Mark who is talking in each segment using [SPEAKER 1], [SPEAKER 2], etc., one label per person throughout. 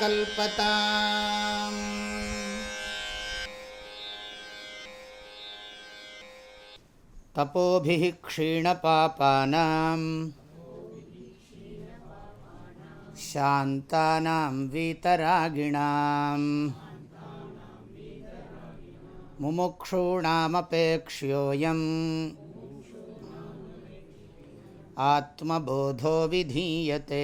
[SPEAKER 1] कल्पताम्। तपोभिः क्षीणपापानां शान्तानां वीतरागिणाम् मुमुक्षूणामपेक्ष्योऽयम् आत्मबोधो विधीयते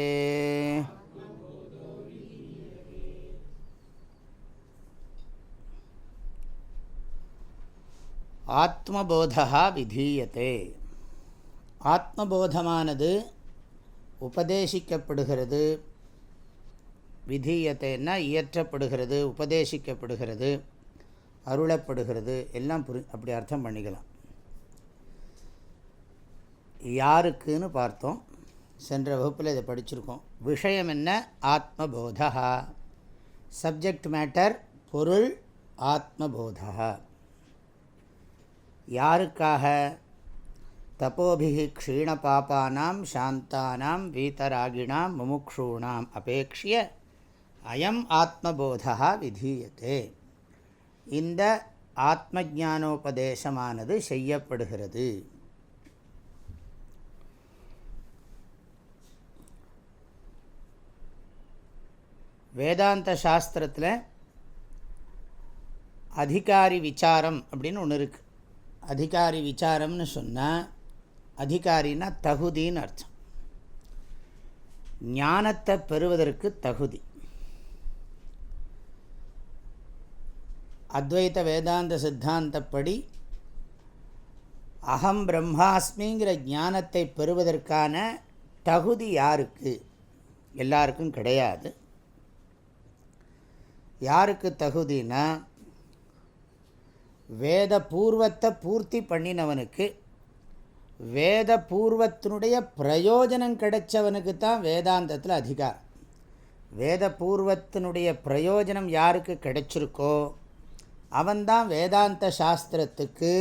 [SPEAKER 1] ஆத்மபோதா விதீயத்தே ஆத்மபோதமானது உபதேசிக்கப்படுகிறது விதீயத்தைன்னா இயற்றப்படுகிறது உபதேசிக்கப்படுகிறது அருளப்படுகிறது எல்லாம் புரி அப்படி அர்த்தம் பண்ணிக்கலாம் யாருக்குன்னு பார்த்தோம். சென்ற வகுப்பில் இதை படிச்சிருக்கோம். விஷயம் என்ன? ஆத்மபோதா. சப்ஜெக்ட் மேட்டர் பொருள் ஆத்மபோதா. யாருக்காக? தபோபிகி க்ஷீண பாப்பானாம் சாந்தானாம் வீதராகிணாம் முமுக்ஷூணாம் அபேக்ஷிய அயம் ஆத்மபோதா விதீயத்தே இந்த ஆத்மஜானோபதேசமானது செய்யப்படுகிறது. வேதாந்த சாஸ்திரத்தில் அதிகாரி விசாரம் அப்படின்னு ஒன்று இருக்குது அதிகாரி விசாரம்னு சொன்னால் அதிகாரின்னா தகுதின்னு அர்த்தம். ஞானத்தை பெறுவதற்கு தகுதி. அத்வைத வேதாந்த சித்தாந்தப்படி அகம் பிரம்மாஸ்மிங்கிற ஞானத்தை பெறுவதற்கான தகுதி யாருக்கு? எல்லாருக்கும் கிடையாது. யாருக்கு தகுதினா வேத பூர்வத்தை பூர்த்தி பண்ணினவனுக்கு வேத பூர்வத்தினுடைய பிரயோஜனம் கிடைச்சவனுக்கு தான் வேதாந்தத்தில் அதிகாரம். வேத பூர்வத்தினுடைய பிரயோஜனம் யாருக்கு கிடைச்சிருக்கோ அவன்தான் வேதாந்த சாஸ்திரத்துக்கு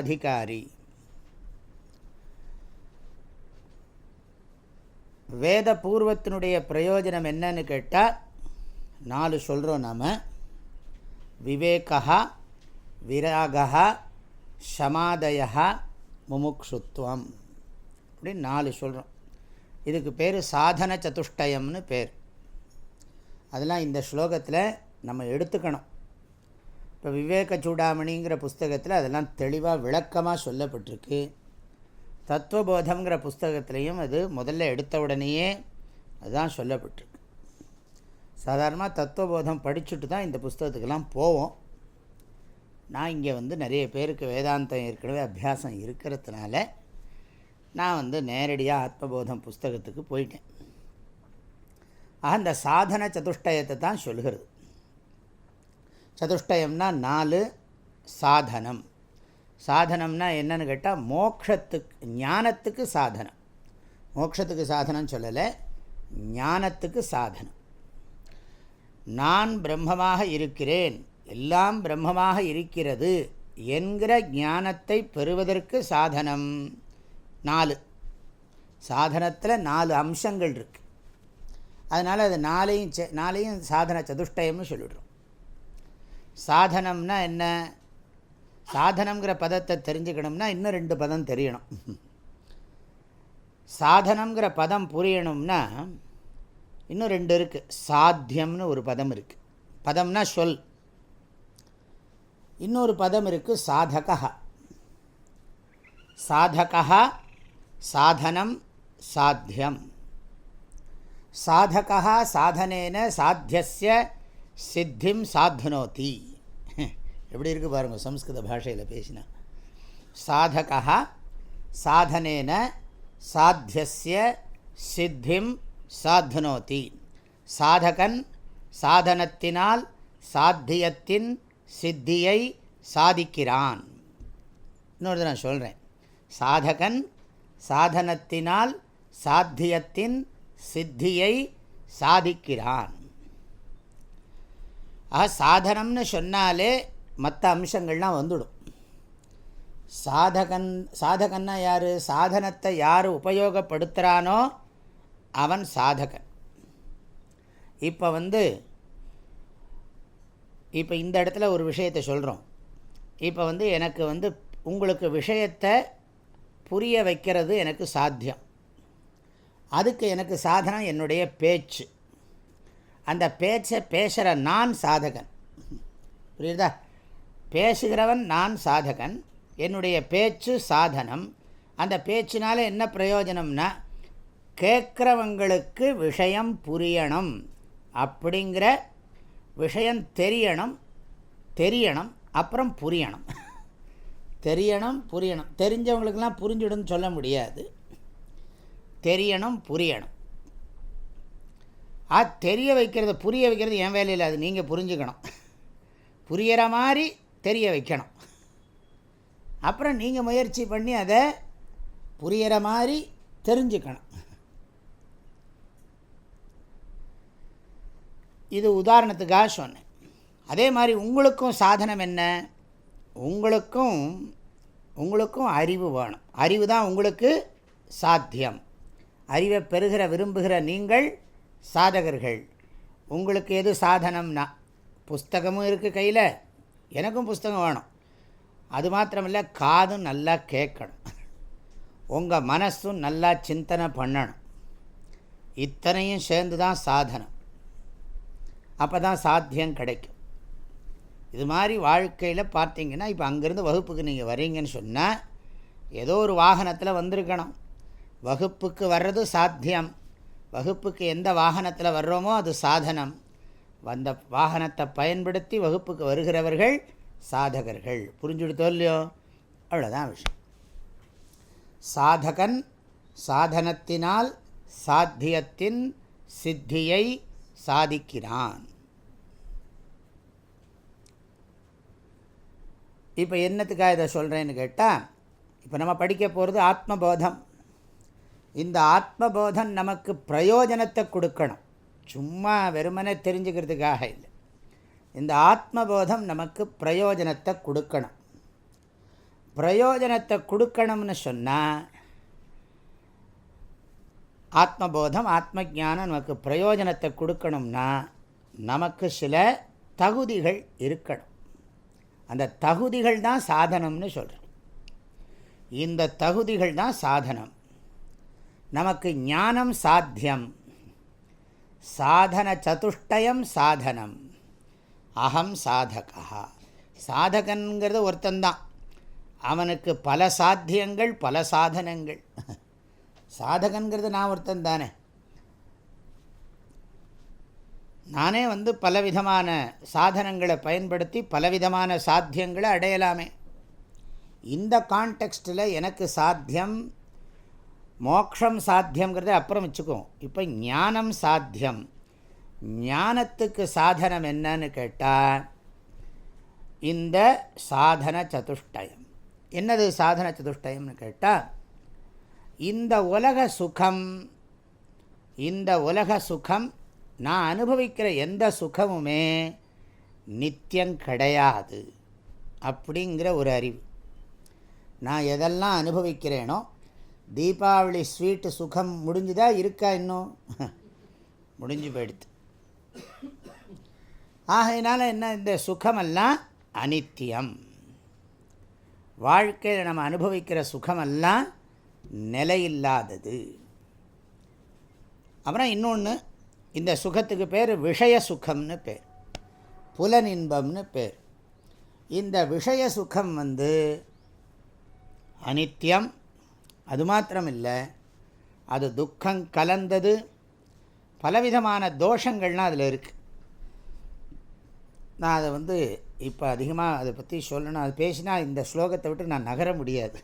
[SPEAKER 1] அதிகாரி. வேத பூர்வத்தினுடைய பிரயோஜனம் என்னன்னு கேட்டால் நாலு சொல்கிறோம் நாம். விவேகா விராகா சமாதயா முமுக்ஷுத்வம். அப்படின்னு நாலு சொல்கிறோம் இதுக்கு பேர் சாதன சதுஷ்டயம்னு பேர். அதெல்லாம் இந்த ஸ்லோகத்தில் நம்ம எடுத்துக்கணும். இப்போ விவேக சூடாமணிங்கிற புஸ்தகத்தில் அதெல்லாம் தெளிவாக விளக்கமாக சொல்லப்பட்டிருக்கு. தத்துவபோதம்ங்கிற புஸ்தகத்துலேயும் அது முதல்ல எடுத்த உடனேயே அதுதான் சொல்லப்பட்டிருக்கு. சாதாரணமாக தத்துவபோதம் படிச்சுட்டு தான் இந்த புஸ்தகத்துக்கெல்லாம் போவோம். நான் இங்கே வந்து நிறைய பேருக்கு வேதாந்தம் ஏற்கனவே அபியாசம் இருக்கிறதுனால நான் வந்து நேரடியாக ஆத்மபோதம் புஸ்தகத்துக்கு போயிட்டேன். ஆக இந்த சாதன சதுஷ்டயத்தை தான் சொல்கிறது சதுஷ்டயம்னா நாலு சாதனம். சாதனம்னா என்னன்னு கேட்டால் மோக்ஷத்துக்கு ஞானத்துக்கு சாதனம். மோக்ஷத்துக்கு சாதனம் சொல்லலை ஞானத்துக்கு சாதனம். நான் பிரம்மமாக இருக்கிறேன் எல்லாம் பிரம்மமாக இருக்கிறது என்கிற ஞானத்தை பெறுவதற்கு சாதனம். நாலு. சாதனத்தில் நாலு அம்சங்கள் இருக்குது அதனால் அது நாளையும் நாளையும் சாதன சதுஷ்டயம்னு சொல்லிடுறோம். சாதனம்னா என்ன? சாதனங்கிற பதத்தை தெரிஞ்சுக்கணும்னா இன்னும் ரெண்டு பதம் தெரியணும். சாதனங்கிற பதம் புரியணும்னா இன்னும் ரெண்டு இருக்குது சாத்தியம்னு ஒரு பதம் இருக்குது பதம்னா சொல். இன்னொரு பதம் இருக்குது சாதகா சாதகா சாதனம் சாத்தியம். சாதகா சாதனேன சாத்தியசிய சித்திம் சாத்னோதி எப்படி இருக்குது பாருங்கள் சம்ஸ்கிருத பாஷையில் பேசினா. சாதகா சாதனேன சாத்தியசிய சித்திம் சாத்னோதி சாதகன் சாதனத்தினால் சாத்தியத்தின் சித்தியை சாதிக்கிறான். இன்னொரு நான் சொல்கிறேன் சாதகன் சாதனத்தினால் சாத்தியத்தின் சித்தியை சாதிக்கிறான். ஆக சாதனம்னு சொன்னாலே மற்ற அம்சங்கள்லாம் வந்துடும். சாதகன் சாதகன்னா யார்? சாதனத்தை யார் உபயோகப்படுத்துகிறானோ அவன் சாதகன். இப்போ வந்து இப்போ இந்த இடத்துல ஒரு விஷயத்தை சொல்கிறோம் இப்போ வந்து எனக்கு வந்து உங்களுக்கு விஷயத்தை புரிய வைக்கிறது எனக்கு சாத்தியம். அதுக்கு எனக்கு சாதனம் என்னுடைய பேச்சு. அந்த பேச்சை பேசுகிற நான் சாதகன். புரியுதா? பேசுகிறவன் நான் சாதகன். என்னுடைய பேச்சு சாதனம். அந்த பேச்சினால் என்ன பிரயோஜனம்னா கேட்குறவங்களுக்கு விஷயம் புரியணும். அப்படிங்கிற விஷயம் தெரியணும் தெரியணும் அப்புறம் புரியணும். தெரியணும் புரியணும். தெரிஞ்சவங்களுக்கெல்லாம் புரிஞ்சுடுன்னு சொல்ல முடியாது. தெரியணும் புரியணும். ஆ தெரிய வைக்கிறது புரிய வைக்கிறது என் வேலையில் அது. நீங்கள் புரிஞ்சுக்கணும். புரிகிற மாதிரி தெரிய வைக்கணும். அப்புறம் நீங்கள் முயற்சி பண்ணி அதை புரிகிற மாதிரி தெரிஞ்சுக்கணும். இது உதாரணத்துக்காக சொன்னேன். அதே மாதிரி உங்களுக்கும் சாதனம் என்ன? உங்களுக்கும் உங்களுக்கும் அறிவு வேணும். அறிவு தான் உங்களுக்கு சாத்தியம். அறிவை பெறுகிற விரும்புகிற நீங்கள் சாதகர்கள். உங்களுக்கு எது சாதனம்னா புஸ்தகமும் இருக்குது கையில். எனக்கும் புஸ்தகம் வேணும். அது மாத்திரமில்லை காதும் நல்லா கேட்கணும். உங்கள் மனசும் நல்லா சிந்தனை பண்ணணும். இத்தனையும் சேர்ந்து தான் சாதனம். அப்போ தான் சாத்தியம் கிடைக்கும். இது மாதிரி வாழ்க்கையில் பார்த்தீங்கன்னா இப்போ அங்கேருந்து வகுப்புக்கு நீங்கள் வரீங்கன்னு சொன்னால் ஏதோ ஒரு வாகனத்தில் வந்திருக்கணும். வகுப்புக்கு வர்றது சாத்தியம். வகுப்புக்கு எந்த வாகனத்தில் வர்றோமோ அது சாதனம். வந்த வாகனத்தை பயன்படுத்தி வகுப்புக்கு வருகிறவர்கள் சாதகர்கள். புரிஞ்சுடுத்தோ இல்லையோ? அவ்வளோதான் விஷயம். சாதகன் சாதனத்தினால் சாத்தியத்தின் சித்தியை சாதிக்கிறான். இப்போ என்னத்துக்காக இதை சொல்கிறேன்னு கேட்டால் இப்போ நம்ம படிக்க போகிறது ஆத்மபோதம். இந்த ஆத்மபோதம் நமக்கு பிரயோஜனத்தை கொடுக்கணும். சும்மா வெறுமனே தெரிஞ்சுக்கிறதுக்காக இல்லை. இந்த ஆத்மபோதம் நமக்கு பிரயோஜனத்தை கொடுக்கணும். பிரயோஜனத்தை கொடுக்கணும்னு சொன்னால் ஆத்மபோதம் ஆத்ம ஜானம் நமக்கு பிரயோஜனத்தை கொடுக்கணும்னா நமக்கு சில தகுதிகள் இருக்கணும். அந்த தகுதிகள் தான் சாதனம்னு சொல்கிறேன் இந்த தகுதிகள் தான் சாதனம். நமக்கு ஞானம் சாத்தியம். சாதன சதுஷ்டயம் சாதனம். அகம் சாதகா. சாதகன்கிறது ஒருத்தந்தான் அவனுக்கு பல சாத்தியங்கள் பல சாதனங்கள். சாதகங்கிறது நான் ஒருத்தன் தானே. நானே வந்து பலவிதமான சாதனங்களை பயன்படுத்தி பலவிதமான சாத்தியங்களை அடையலாமே. இந்த கான்டெக்ஸ்டில் எனக்கு சாத்தியம் மோக்ஷம் சாத்தியங்கிறத அப்புறம் வச்சுக்குவோம் இப்போ ஞானம் சாத்தியம். ஞானத்துக்கு சாதனம் என்னன்னு கேட்டால் இந்த சாதன சதுஷ்டயம். என்னது சாதன சதுஷ்டயம்னு கேட்டால் இந்த உலக சுகம் இந்த உலக சுகம் நான் அனுபவிக்கிற எந்த சுகமுமே நித்தியம் கிடையாது அப்படிங்கிற ஒரு அறிவு. நான் எதெல்லாம் அனுபவிக்கிறேனோ தீபாவளி ஸ்வீட்டு சுகம் முடிஞ்சுதா இருக்கா இன்னும்? முடிஞ்சு போயிடுது. ஆகையினால என்ன இந்த சுகமெல்லாம் அனித்தியம். வாழ்க்கையில் நம்ம அனுபவிக்கிற சுகமெல்லாம் நிலையில்லாதது. அப்புறம் இன்னொன்று இந்த சுகத்துக்கு பேர் விஷய சுகம்னு பேர். புலனின்பம்னு பேர். இந்த விஷய சுகம் வந்து அனித்யம் அது மாத்திரம் இல்லை அது துக்கம் கலந்தது பலவிதமான தோஷங்கள்லாம் அதில் இருக்குது நான் அதை வந்து இப்போ அதிகமாக அதை பற்றி சொல்லணும். அது பேசினா இந்த ஸ்லோகத்தை விட்டு நான் நகர முடியாது.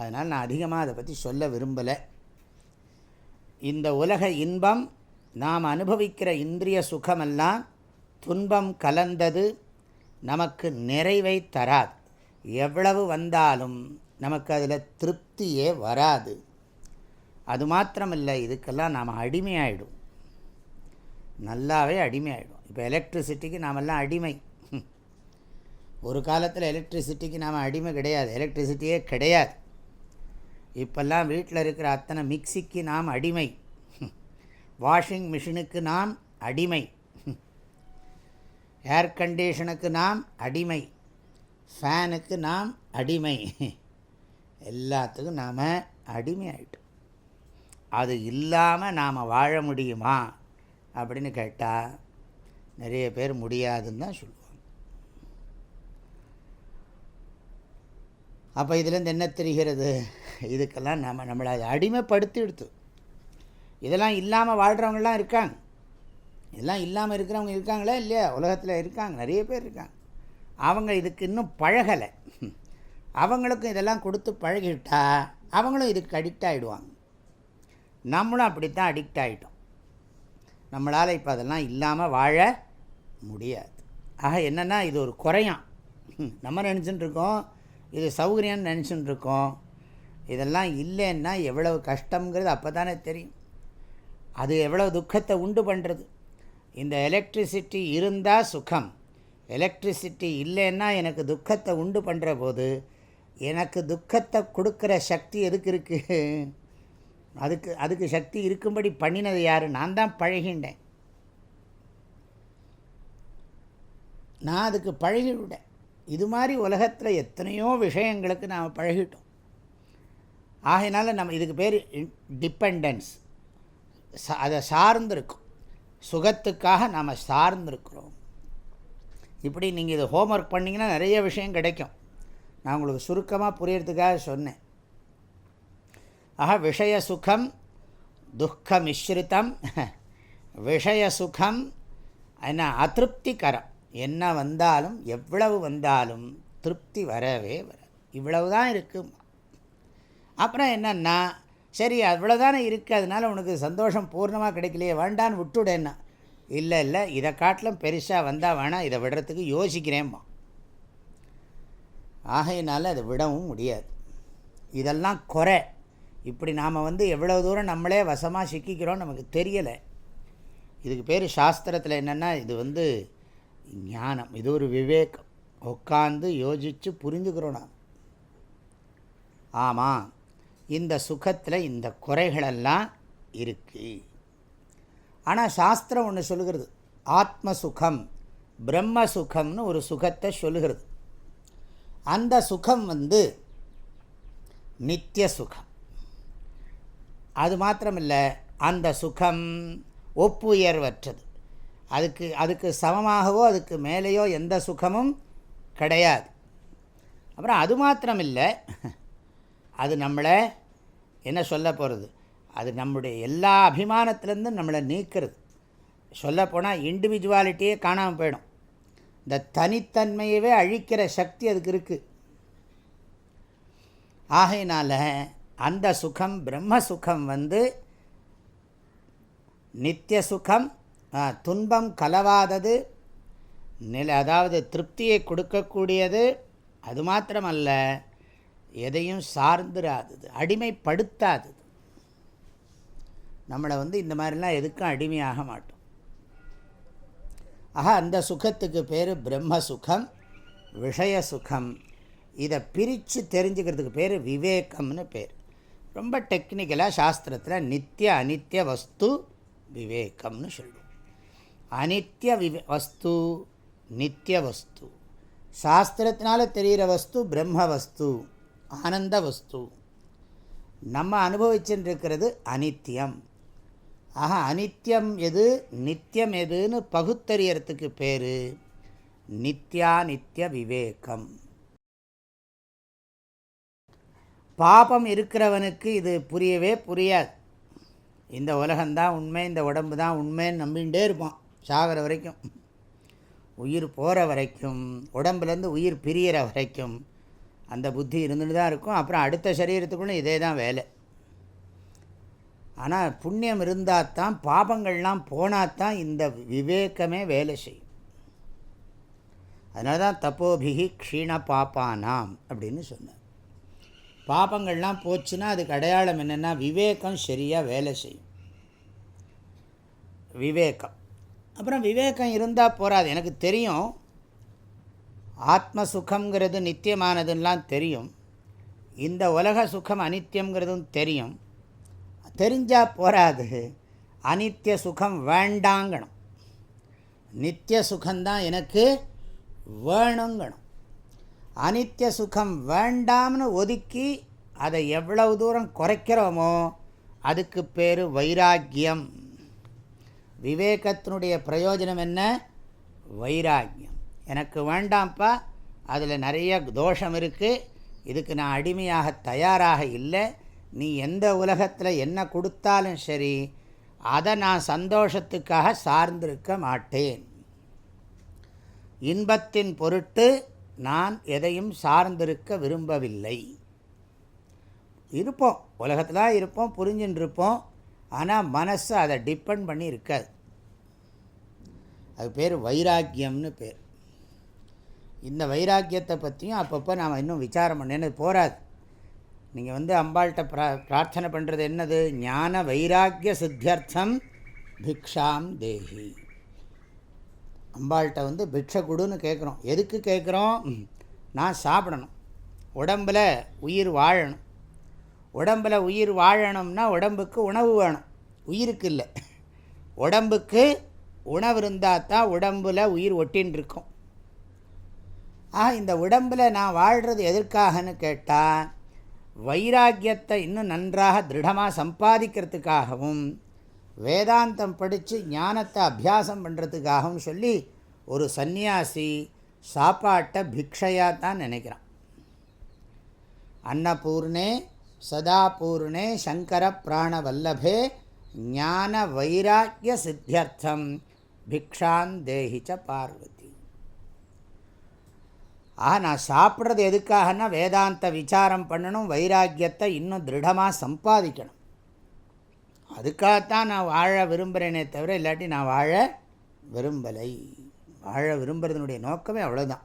[SPEAKER 1] அதனால் நான் அதிகமாக அதை பற்றி சொல்ல விரும்பலை. இந்த உலக இன்பம் நாம் அனுபவிக்கிற இந்திரிய சுகமெல்லாம் துன்பம் கலந்தது நமக்கு நிறைவை தராது. எவ்வளவு வந்தாலும் நமக்கு அதில் திருப்தியே வராது. அது மாத்திரமில்லை இதுக்கெல்லாம் நாம் அடிமையாயிடும் நல்லாவே அடிமையாயிடும் இப்போ எலக்ட்ரிசிட்டிக்கு நாமெல்லாம் அடிமை. ஒரு காலத்தில் எலக்ட்ரிசிட்டிக்கு நாம் அடிமை கிடையாது. எலக்ட்ரிசிட்டியே கிடையாது. இப்போல்லாம் வீட்டில் இருக்கிற அத்தனை மிக்சிக்கு நாம் அடிமை. வாஷிங் மிஷினுக்கு நாம் அடிமை. ஏர் கண்டிஷனுக்கு நாம் அடிமை. ஃபேனுக்கு நாம் அடிமை. எல்லாத்துக்கும் நாம் அடிமை ஆகிட்டோம் அது இல்லாமல் நாம் வாழ முடியுமா? அப்படின்னு கேட்டால் நிறைய பேர் முடியாதுன்னு தான் சொல்லுவோம். அப்போ இதுலேருந்து என்ன தெரிகிறது? இதுக்கெல்லாம் நம்ம நம்மளை அடிமைப்படுத்தி எடுத்து இதெல்லாம் இல்லாமல் வாழ்கிறவங்களாம் இருக்காங்க. இதெல்லாம் இல்லாமல் இருக்கிறவங்க இருக்காங்களா இல்லையா? உலகத்தில் இருக்காங்க நிறைய பேர் இருக்காங்க. அவங்க இதுக்கு இன்னும் பழகலை. அவங்களுக்கும் இதெல்லாம் கொடுத்து பழகிட்டா அவங்களும் இதுக்கு அடிக்ட் ஆகிடுவாங்க நம்மளும் அப்படித்தான் அடிக்ட் ஆகிட்டோம் நம்மளால் இப்போ அதெல்லாம் இல்லாமல் வாழ முடியாது. ஆக என்னென்னா இது ஒரு குறையான் நம்ம நினச்சிட்டு இருக்கோம் இது சௌகரியம்னு நினச்சின்னு இருக்கோம் இதெல்லாம் இல்லைன்னா எவ்வளவு கஷ்டங்கிறது அப்போ தானே தெரியும். அது எவ்வளோ துக்கத்தை உண்டு பண்ணுறது இந்த எலக்ட்ரிசிட்டி இருந்தால் சுகம். எலக்ட்ரிசிட்டி இல்லைன்னா எனக்கு துக்கத்தை உண்டு பண்ணுற போது எனக்கு துக்கத்தை கொடுக்குற சக்தி எதுக்கு இருக்குது அதுக்கு அதுக்கு சக்தி இருக்கும்படி பண்ணினது யார்? நான் தான் பழகின்றேன் நான் அதுக்கு பழகிவிட்டேன் இது மாதிரி உலகத்தில் எத்தனையோ விஷயங்களுக்கு நாம் பழகிட்டோம். ஆகையினால நம்ம இதுக்கு பேர் டிபெண்டன்ஸ் அதை சார்ந்திருக்கும். சுகத்துக்காக நாம் சார்ந்திருக்கிறோம். இப்படி நீங்கள் இது ஹோம்ஒர்க் பண்ணிங்கன்னா நிறைய விஷயம் கிடைக்கும். நான் உங்களுக்கு சுருக்கமாக புரியறதுக்காக சொன்னேன். ஆக விஷய சுகம் துக்க மிஸ்ரிதம் விஷய சுகம் என்ன அதிருப்திகரம். என்ன வந்தாலும் எவ்வளவு வந்தாலும் திருப்தி வரவே வர இவ்வளவு தான் இருக்கும் அப்புறம் என்னென்னா சரி அவ்வளோதானே இருக்குது அதனால் உனக்கு சந்தோஷம் பூர்ணமாக கிடைக்கலையே வேண்டான்னு விட்டுடேன்னா. இல்லை இல்லை இதை காட்டிலும் பெருசாக வந்தால் வேணாம் இதை விடுறதுக்கு யோசிக்கிறேம்மா. ஆகையினால் அதை விடவும் முடியாது. இதெல்லாம் குறை. இப்படி நாம் வந்து எவ்வளோ தூரம் நம்மளே வசமாக சிக்கிக்கிறோம் நமக்கு தெரியலை. இதுக்கு பேர் சாஸ்திரத்தில் என்னென்னா இது வந்து ஞானம் இது ஒரு விவேகம். உட்காந்து யோசித்து புரிந்துக்கிறோம் நான் ஆமாம் இந்த சுகத்தில் இந்த குறைகளெல்லாம் இருக்குது ஆனால் சாஸ்திரம் ஒன்று சொல்லுகிறது. ஆத்ம சுகம் பிரம்ம சுகம்னு ஒரு சுகத்தை சொல்லுகிறது. அந்த சுகம் வந்து நித்திய சுகம் அது மாத்திரமில்லை அந்த சுகம் ஒப்புயர்வற்றது. அதுக்கு அதுக்கு சமமாகவோ அதுக்கு மேலேயோ எந்த சுகமும் கிடையாது. அப்புறம் அது மாத்திரம் இல்லை அது நம்மளை என்ன சொல்ல போகிறது அது நம்முடைய எல்லா அபிமானத்துலேருந்தும் நம்மளை நீக்கிறது. சொல்லப்போனால் இண்டிவிஜுவாலிட்டியே காணாமல் போயிடும். இந்த தனித்தன்மையவே அழிக்கிற சக்தி அதுக்கு இருக்குது ஆகையினால் அந்த சுகம் பிரம்ம சுகம் வந்து நித்திய சுகம் துன்பம் கலவாதது நில அதாவது திருப்தியை கொடுக்கக்கூடியது அது மாத்திரமல்ல எதையும் சார்ந்துராதது அடிமைப்படுத்தாதது. நம்மளை வந்து இந்த மாதிரிலாம் எதுக்கும் அடிமையாக மாட்டோம். ஆக அந்த சுகத்துக்கு பேர் பிரம்ம சுகம் விஷய சுகம் இதை பிரித்து தெரிஞ்சுக்கிறதுக்கு பேர் விவேகம்னு பேர். ரொம்ப டெக்னிக்கலாக சாஸ்திரத்தில் நித்திய அனித்திய வஸ்து விவேகம்னு சொல்லுவோம் அனித்திய வி வஸ்து நித்திய வஸ்து. சாஸ்திரத்தினால தெரிகிற வஸ்து பிரம்ம வஸ்து ஆனந்த வஸ்து. நம்ம அனுபவிச்சுருக்கிறது அனித்தியம் ஆக அனித்தியம் எது நித்தியம் எதுன்னு பகுத்தறியறதுக்கு பேர் நித்யா நித்திய விவேகம். பாபம் இருக்கிறவனுக்கு இது புரியவே புரியாது. இந்த உலகந்தான் உண்மை இந்த உடம்பு தான் உண்மைன்னு நம்பிகிட்டே இருப்பான். சாகிற வரைக்கும் உயிர் போகிற வரைக்கும் உடம்புலேருந்து உயிர் பிரியிற வரைக்கும் அந்த புத்தி இருந்துட்டு தான் இருக்கும். அப்புறம் அடுத்த சரீரத்துக்குள்ளே இதே தான் வேலை. ஆனால் புண்ணியம் இருந்தால் தான் பாபங்கள்லாம் போனால் தான் இந்த விவேகமே வேலை செய்யும். அதனால தான் தப்போபிகி க்ஷீண பாப்பானாம் அப்படின்னு சொன்னார். பாபங்கள்லாம் போச்சுன்னா அதுக்கு அடையாளம் என்னென்னா விவேகம் சரியாக வேலை செய்யும். விவேகம். அப்புறம் விவேகம் இருந்தால் போகாது எனக்கு தெரியும். ஆத்ம சுகங்கிறது நித்தியமானதுன்னெலாம் தெரியும். இந்த உலக சுகம் அனித்தியங்கிறதும் தெரியும். தெரிஞ்சால் போகாது அனித்திய சுகம் வேண்டாங்கணும். நித்திய சுகம்தான் எனக்கு வேணுங்கணும். அனித்திய சுகம் வேண்டாம்னு ஒதுக்கி அதை எவ்வளவு தூரம் குறைக்கிறோமோ அதுக்கு பேர் வைராக்கியம். விவேகத்தினுடைய பிரயோஜனம் என்ன? வைராக்கியம். எனக்கு வேண்டாம்ப்பா அதில் நிறைய தோஷம் இருக்குது இதுக்கு நான் அடிமையாக தயாராக இல்லை நீ எந்த உலகத்தில் என்ன கொடுத்தாலும் சரி அதை நான் சந்தோஷத்துக்காக சார்ந்திருக்க மாட்டேன். இன்பத்தின் பொருட்டு நான் எதையும் சார்ந்திருக்க விரும்பவில்லை. இருப்போம் உலகத்தில் இருப்போம் புரிஞ்சுன்னு இருப்போம் ஆனால் மனசு அதை டிப்பெண்ட் பண்ணி இருக்காது. அது பேர் வைராக்கியம்னு பேர். இந்த வைராக்கியத்தை பற்றியும் அப்பப்போ நாம் இன்னும் விசாரம் பண்ணேன்னு போகாது நீங்கள் வந்து அம்பாள்கிட்ட ப்ரா பிரார்த்தனை பண்ணுறது என்னது? ஞான வைராக்கிய சித்தியர்த்தம் பிக்ஷாம் தேஹி. அம்பாள்கிட்ட வந்து பிக்ஷை கொடுன்னு கேட்குறோம் எதுக்கு கேட்குறோம் நான் சாப்பிடணும். உடம்பில் உயிர் வாழணும். உடம்பில் உயிர் வாழணும்னா உடம்புக்கு உணவு வேணும். உயிருக்கு இல்லை உடம்புக்கு உணவு இருந்தால் தான் உடம்பில் உயிர் ஒட்டின்னு இருக்கும் ஆக இந்த உடம்பில் நான் வாழ்கிறது எதற்காகன்னு கேட்டால் வைராக்கியத்தை இன்னும் நன்றாக திருடமாக சம்பாதிக்கிறதுக்காகவும் வேதாந்தம் படித்து ஞானத்தை அபியாசம் பண்ணுறதுக்காகவும் சொல்லி ஒரு சந்நியாசி சாப்பாட்டை பிக்ஷையாக தான் நினைக்கிறான். அன்னபூர்ணே சதாபூர்ணே சங்கர பிராணவல்லபே ஞான வைராக்கிய சித்தியர்த்தம் பிக்ஷான் தேஹிச்ச பார்வதி ஆ நான் சாப்பிட்றது எதுக்காகனா வேதாந்த விசாரம் பண்ணணும் வைராக்கியத்தை இன்னும் திருடமாக சம்பாதிக்கணும். அதுக்காகத்தான் நான் வாழ விரும்புகிறேனே தவிர இல்லாட்டி நான் வாழ விரும்பலை. வாழ விரும்புகிறதுனுடைய நோக்கமே அவ்வளோதான்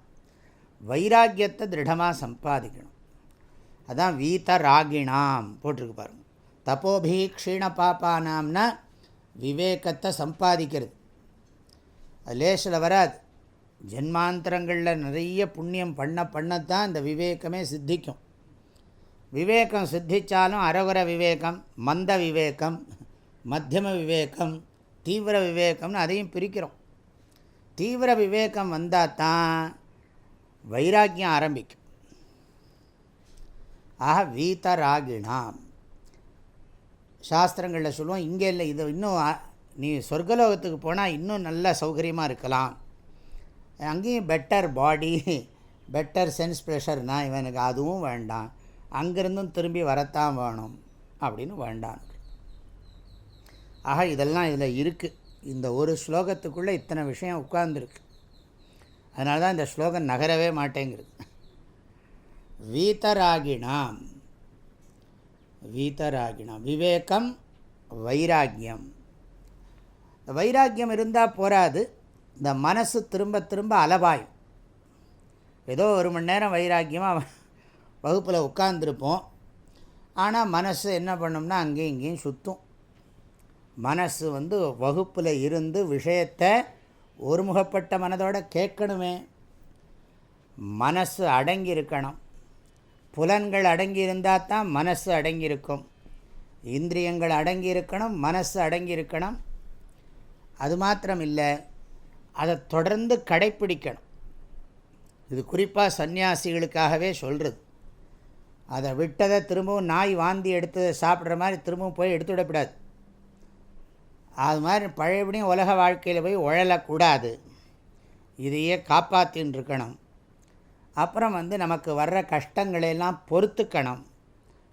[SPEAKER 1] வைராக்கியத்தை திருடமாக சம்பாதிக்கணும். அதான் வீத்த ராகிணாம் போட்டிருக்கு பாருங்க. தப்போபி க்ஷீண பாப்பானாம்னா விவேகத்தை சம்பாதிக்கிறது. அது லேசில் வராது. ஜென்மாந்திரங்களில் நிறைய புண்ணியம் பண்ண பண்ணத்தான் இந்த விவேகமே சித்திக்கும். விவேகம் சித்திச்சாலும் அரவர விவேகம் மந்த விவேகம் மத்தியம விவேகம் தீவிர விவேகம்னு அதையும் பிரிக்கிறோம். தீவிர விவேகம் வந்தால் தான் வைராக்கியம் ஆரம்பிக்கும். ஆக வீத்தராகிணாம் சாஸ்திரங்களில் சொல்லுவோம் இங்கே இல்லை இது இன்னும் நீ சொர்க்கலோகத்துக்கு போனால் இன்னும் நல்ல சௌகரியமாக இருக்கலாம். அங்கேயும் பெட்டர் பாடி பெட்டர் சென்ஸ் ப்ரெஷர்னா இவனுக்கு அதுவும் வேண்டாம். அங்கேருந்தும் திரும்பி வரத்தான் வேணும் அப்படின்னு வேண்டாம். ஆக இதெல்லாம் இதில் இருக்குது இந்த ஒரு ஸ்லோகத்துக்குள்ளே இத்தனை விஷயம் உட்கார்ந்துருக்கு. அதனால தான் இந்த ஸ்லோகம் நகரவே மாட்டேங்கிறது வீத்தராகிணாம். வீத்தராகிணாம். விவேகம் வைராக்கியம். இந்த வைராக்கியம் இருந்தால் போராது இந்த மனசு திரும்ப திரும்ப அலவாயும் ஏதோ ஒரு மணி நேரம் வைராக்கியமாக வகுப்பில் உட்காந்துருப்போம் ஆனால் மனசு என்ன பண்ணும்னா அங்கேயும் இங்கேயும் சுற்றும் மனசு வந்து வகுப்பில் இருந்து விஷயத்தை ஒருமுகப்பட்ட மனதோடு கேட்கணுமே. மனசு அடங்கி இருக்கணும். புலன்கள் அடங்கி இருந்தால் தான் மனசு அடங்கியிருக்கும். இந்திரியங்கள் அடங்கி இருக்கணும் மனசு அடங்கி இருக்கணும் அது மாத்திரம் இல்லை அதை தொடர்ந்து கடைப்பிடிக்கணும். இது குறிப்பாக சன்னியாசிகளுக்காகவே சொல்கிறது அதை விட்டதை திரும்பவும் நாய் வாந்தி எடுத்து சாப்பிட்ற மாதிரி திரும்பவும் போய் எடுத்து விடக்கூடாது. அது மாதிரி பழையபடியும் உலக வாழ்க்கையில் போய் உழலக்கூடாது. இதையே காப்பாற்றின்னு இருக்கணும் அப்புறம் வந்து நமக்கு வர்ற கஷ்டங்களையெல்லாம் பொறுத்துக்கணும்.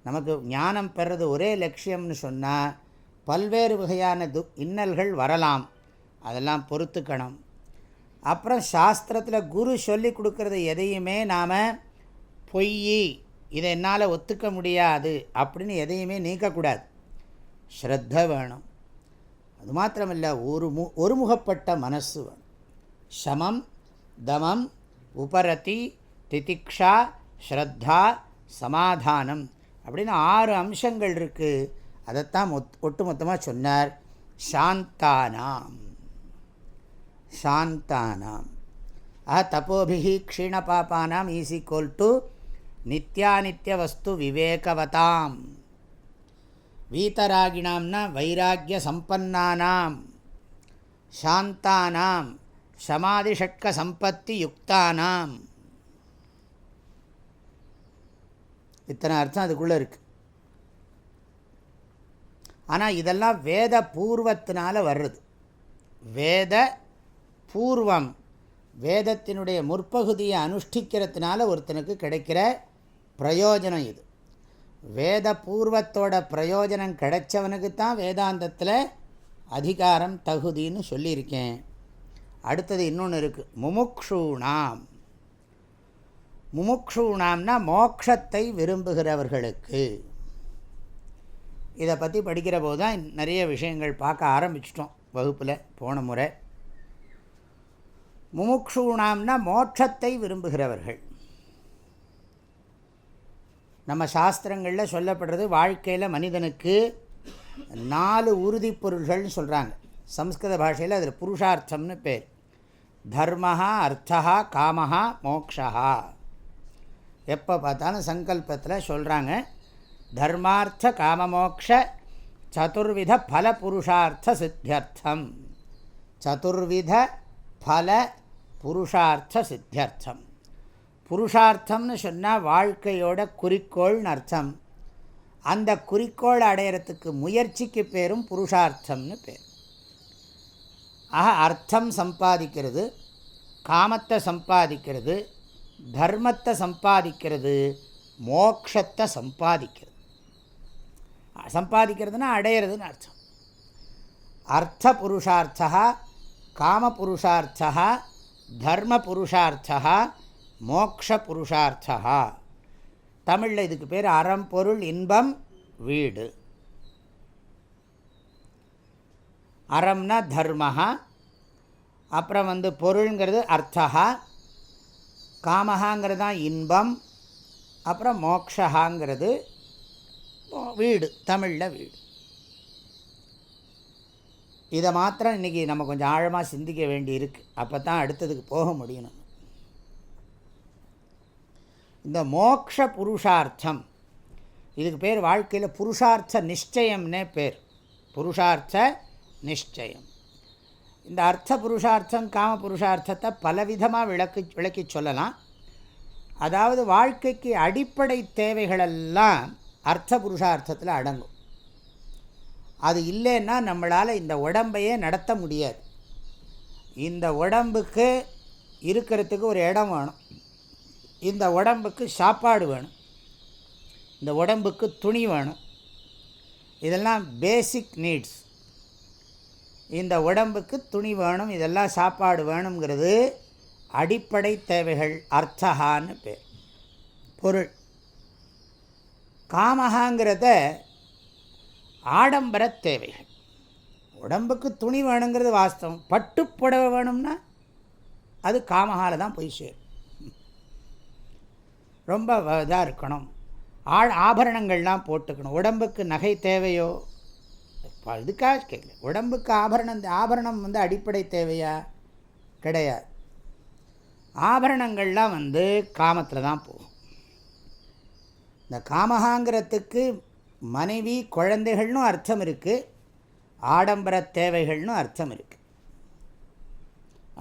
[SPEAKER 1] நமக்கு ஞானம் பெறது ஒரே லட்சியம்னு சொன்னால் பல்வேறு வகையான து இன்னல்கள் வரலாம். அதெல்லாம் பொறுத்துக்கணும். அப்புறம் சாஸ்திரத்தில் குரு சொல்லி கொடுக்கறது எதையுமே நாம் பொய் இதை என்னால் ஒத்துக்க முடியாது அப்படின்னு எதையுமே நீக்கக்கூடாது. ஸ்ரத்த வேணும். அது மாத்திரமில்லை ஒரு மு ஒருமுகப்பட்ட மனசு வேணும். சமம் தமம் உபரதி திதிக்ஷா ஸ்ரத்தா சமாதானம் அப்படின்னு ஆறு அம்சங்கள் இருக்குது அதைத்தான் மொத் ஒட்டுமொத்தமாக சொன்னார். சாந்தானாம். சாந்தானாம். ஆ தப்போபிஹி க்ஷீணபாப்பானாம் ஈஸ் ஈக்குவல் டு நித்யானித்ய வஸ்து விவேகவதாம். வீத்தராகிணாம்னா வைராக்கிய சம்பன்னானாம். சாந்தானாம். சமாதிஷட்க சம்பத்தி யுக்தானாம். இத்தனை அர்த்தம் அதுக்குள்ளே இருக்குது ஆனால் இதெல்லாம் வேத பூர்வத்தினால் வர்றது. வேத பூர்வம் வேதத்தினுடைய முற்பகுதியை அனுஷ்டிக்கிறதுனால ஒருத்தனுக்கு கிடைக்கிற பிரயோஜனம் இது. வேத பூர்வத்தோட பிரயோஜனம் கிடைச்சவனுக்கு தான் வேதாந்தத்தில் அதிகாரம் தகுதின்னு சொல்லியிருக்கேன். அடுத்தது இன்னொன்று இருக்குது முமுக்ஷூணாம் முமுக்ஷூனாம்னா மோக்ஷத்தை விரும்புகிறவர்களுக்கு. இதை பற்றி படிக்கிற போது தான் நிறைய விஷயங்கள் பார்க்க ஆரம்பிச்சிட்டோம் வகுப்பில் போன முறை. முமுக்ஷூனாம்னா மோட்சத்தை விரும்புகிறவர்கள். நம்ம சாஸ்திரங்களில் சொல்லப்படுறது வாழ்க்கையில் மனிதனுக்கு நாலு உறுதி பொருள்கள்னு சொல்கிறாங்க சம்ஸ்கிருத பாஷையில் அதில் புருஷார்த்தம்னு பேர். தர்மஹா அர்த்தா காமஹா மோக்ஷா எப்போ பார்த்தாலும் சங்கல்பத்தில் சொல்கிறாங்க தர்மார்த்த காமமோக்ஷ சதுர்வித பல புருஷார்த்த சித்தியர்த்தம். சதுர்வித பல புருஷார்த்த சித்தியர்த்தம். புருஷார்த்தம்னு சொன்னால் வாழ்க்கையோட குறிக்கோள்னு அர்த்தம். அந்த குறிக்கோள் அடையிறதுக்கு முயற்சிக்கு பேரும் புருஷார்த்தம்னு பேர். ஆக அர்த்தம் சம்பாதிக்கிறது காமத்தை சம்பாதிக்கிறது தர்மத்தை சம்பாதிக்கிறது மோக்ஷத்தை சம்பாதிக்கிறது. சம்பாதிக்கிறதுனா அடையிறதுன்னு அர்த்தம். அர்த்த புருஷார்த்தா காம புருஷார்த்தா தர்ம புருஷார்த்தா மோக்ஷ புருஷார்த்தா தமிழில் இதுக்கு பேர் அறம் பொருள் இன்பம் வீடு. அறம்னா தர்மஹா அப்புறம் வந்து பொருளுங்கிறது அர்த்தா காமஹாங்கிறது தான் இன்பம் அப்புறம் மோக்ஷஹாங்கிறது வீடு தமிழில் வீடு. இதை மாத்திரம் இன்றைக்கி நம்ம கொஞ்சம் ஆழமாக சிந்திக்க வேண்டி இருக்குது அப்போ தான் அடுத்ததுக்கு போக முடியணும். இந்த மோக்ஷ புருஷார்த்தம் இதுக்கு பேர் வாழ்க்கையில் புருஷார்த்த நிச்சயம்னே பேர். புருஷார்த்த நிச்சயம். இந்த அர்த்த புருஷார்த்தம் காம புருஷார்த்தத்தை பலவிதமாக விளக்கி விளக்கி சொல்லலாம். அதாவது வாழ்க்கைக்கு அடிப்படை தேவைகளெல்லாம் அர்த்த புருஷார்த்தத்தில் அடங்கும். அது இல்லைன்னா நம்மளால் இந்த உடம்பையே நடத்த முடியாது. இந்த உடம்புக்கு இருக்கிறதுக்கு ஒரு இடம் வேணும். இந்த உடம்புக்கு சாப்பாடு வேணும். இந்த உடம்புக்கு துணி வேணும். இதெல்லாம் பேசிக் நீட்ஸ் இந்த உடம்புக்கு துணி வேணும் இதெல்லாம் சாப்பாடு வேணுங்கிறது அடிப்படை தேவைகள் அர்த்தகான்னு பேர். பொருள். காமகாங்கிறத ஆடம்பர தேவைகள். உடம்புக்கு துணி வேணுங்கிறது வாஸ்தவம். பட்டு புடவை வேணும்னா அது காமகால தான் போய் சேரும். ரொம்ப இதாக இருக்கணும். ஆ ஆபரணங்கள்லாம் போட்டுக்கணும். உடம்புக்கு நகை தேவையோ இதுக்காக கேட்கல உடம்புக்கு ஆபரணம் ஆபரணம் வந்து அடிப்படை தேவையா? கிடையாது. ஆபரணங்கள்லாம் வந்து காமத்தில் தான் போகும். இந்த காமகாங்கிறதுக்கு மனைவி குழந்தைகள்னு அர்த்தம் இருக்குது ஆடம்பர தேவைகள்னு அர்த்தம் இருக்குது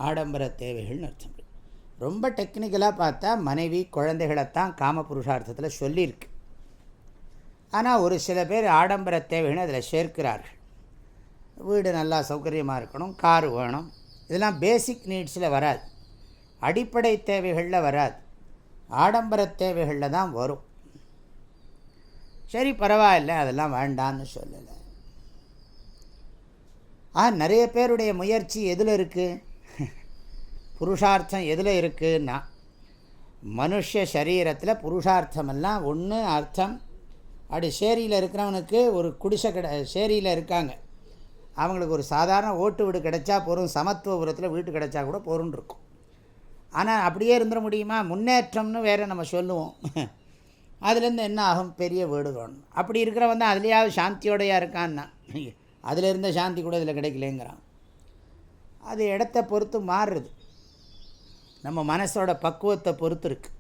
[SPEAKER 1] ஆடம்பர தேவைகள்னு அர்த்தம் இருக்குது ரொம்ப டெக்னிக்கலாக பார்த்தா மனைவி குழந்தைகளைத்தான் காம புருஷார்த்தத்தில் சொல்லியிருக்கு. ஆனால் ஒரு சில பேர் ஆடம்பர தேவைகள்னு அதில் சேர்க்கிறார்கள். வீடு நல்லா சௌகரியமாக இருக்கணும் கார் வேணும். இதெல்லாம் பேசிக் நீட்ஸில் வராது. அடிப்படை தேவைகளில் வராது. ஆடம்பர தேவைகளில் தான் வரும். சரி பரவாயில்ல அதெல்லாம் வேண்டான்னு சொல்லலை. ஆ நிறைய பேருடைய முயற்சி எதில் இருக்குது புருஷார்த்தம் எதில் இருக்குன்னா மனுஷ சரீரத்தில் புருஷார்த்தமெல்லாம் ஒன்று அர்த்தம். அப்படி சேரியில் இருக்கிறவனுக்கு ஒரு குடிசை கடை சேரியில் இருக்காங்க. அவங்களுக்கு ஒரு சாதாரண ஓட்டு வீடு கிடைச்சா போகிறோம் சமத்துவபுரத்தில் வீட்டு கிடைச்சா கூட போகிறோன்னு இருக்கும். ஆனால் அப்படியே இருந்துட முடியுமா? முன்னேற்றம்னு வேறு நம்ம சொல்லுவோம். அதுலேருந்து என்ன ஆகும்? பெரிய வீடு வேணும். அப்படி இருக்கிறவன் தான் அதுலேயாவது சாந்தியோடையா இருக்கான்னா? அதில் இருந்த சாந்தி கூட இதில் கிடைக்கலங்கிறான். அது இடத்த பொறுத்து மாறுறது. நம்ம மனசோட பக்குவத்தை பொறுத்து இருக்குது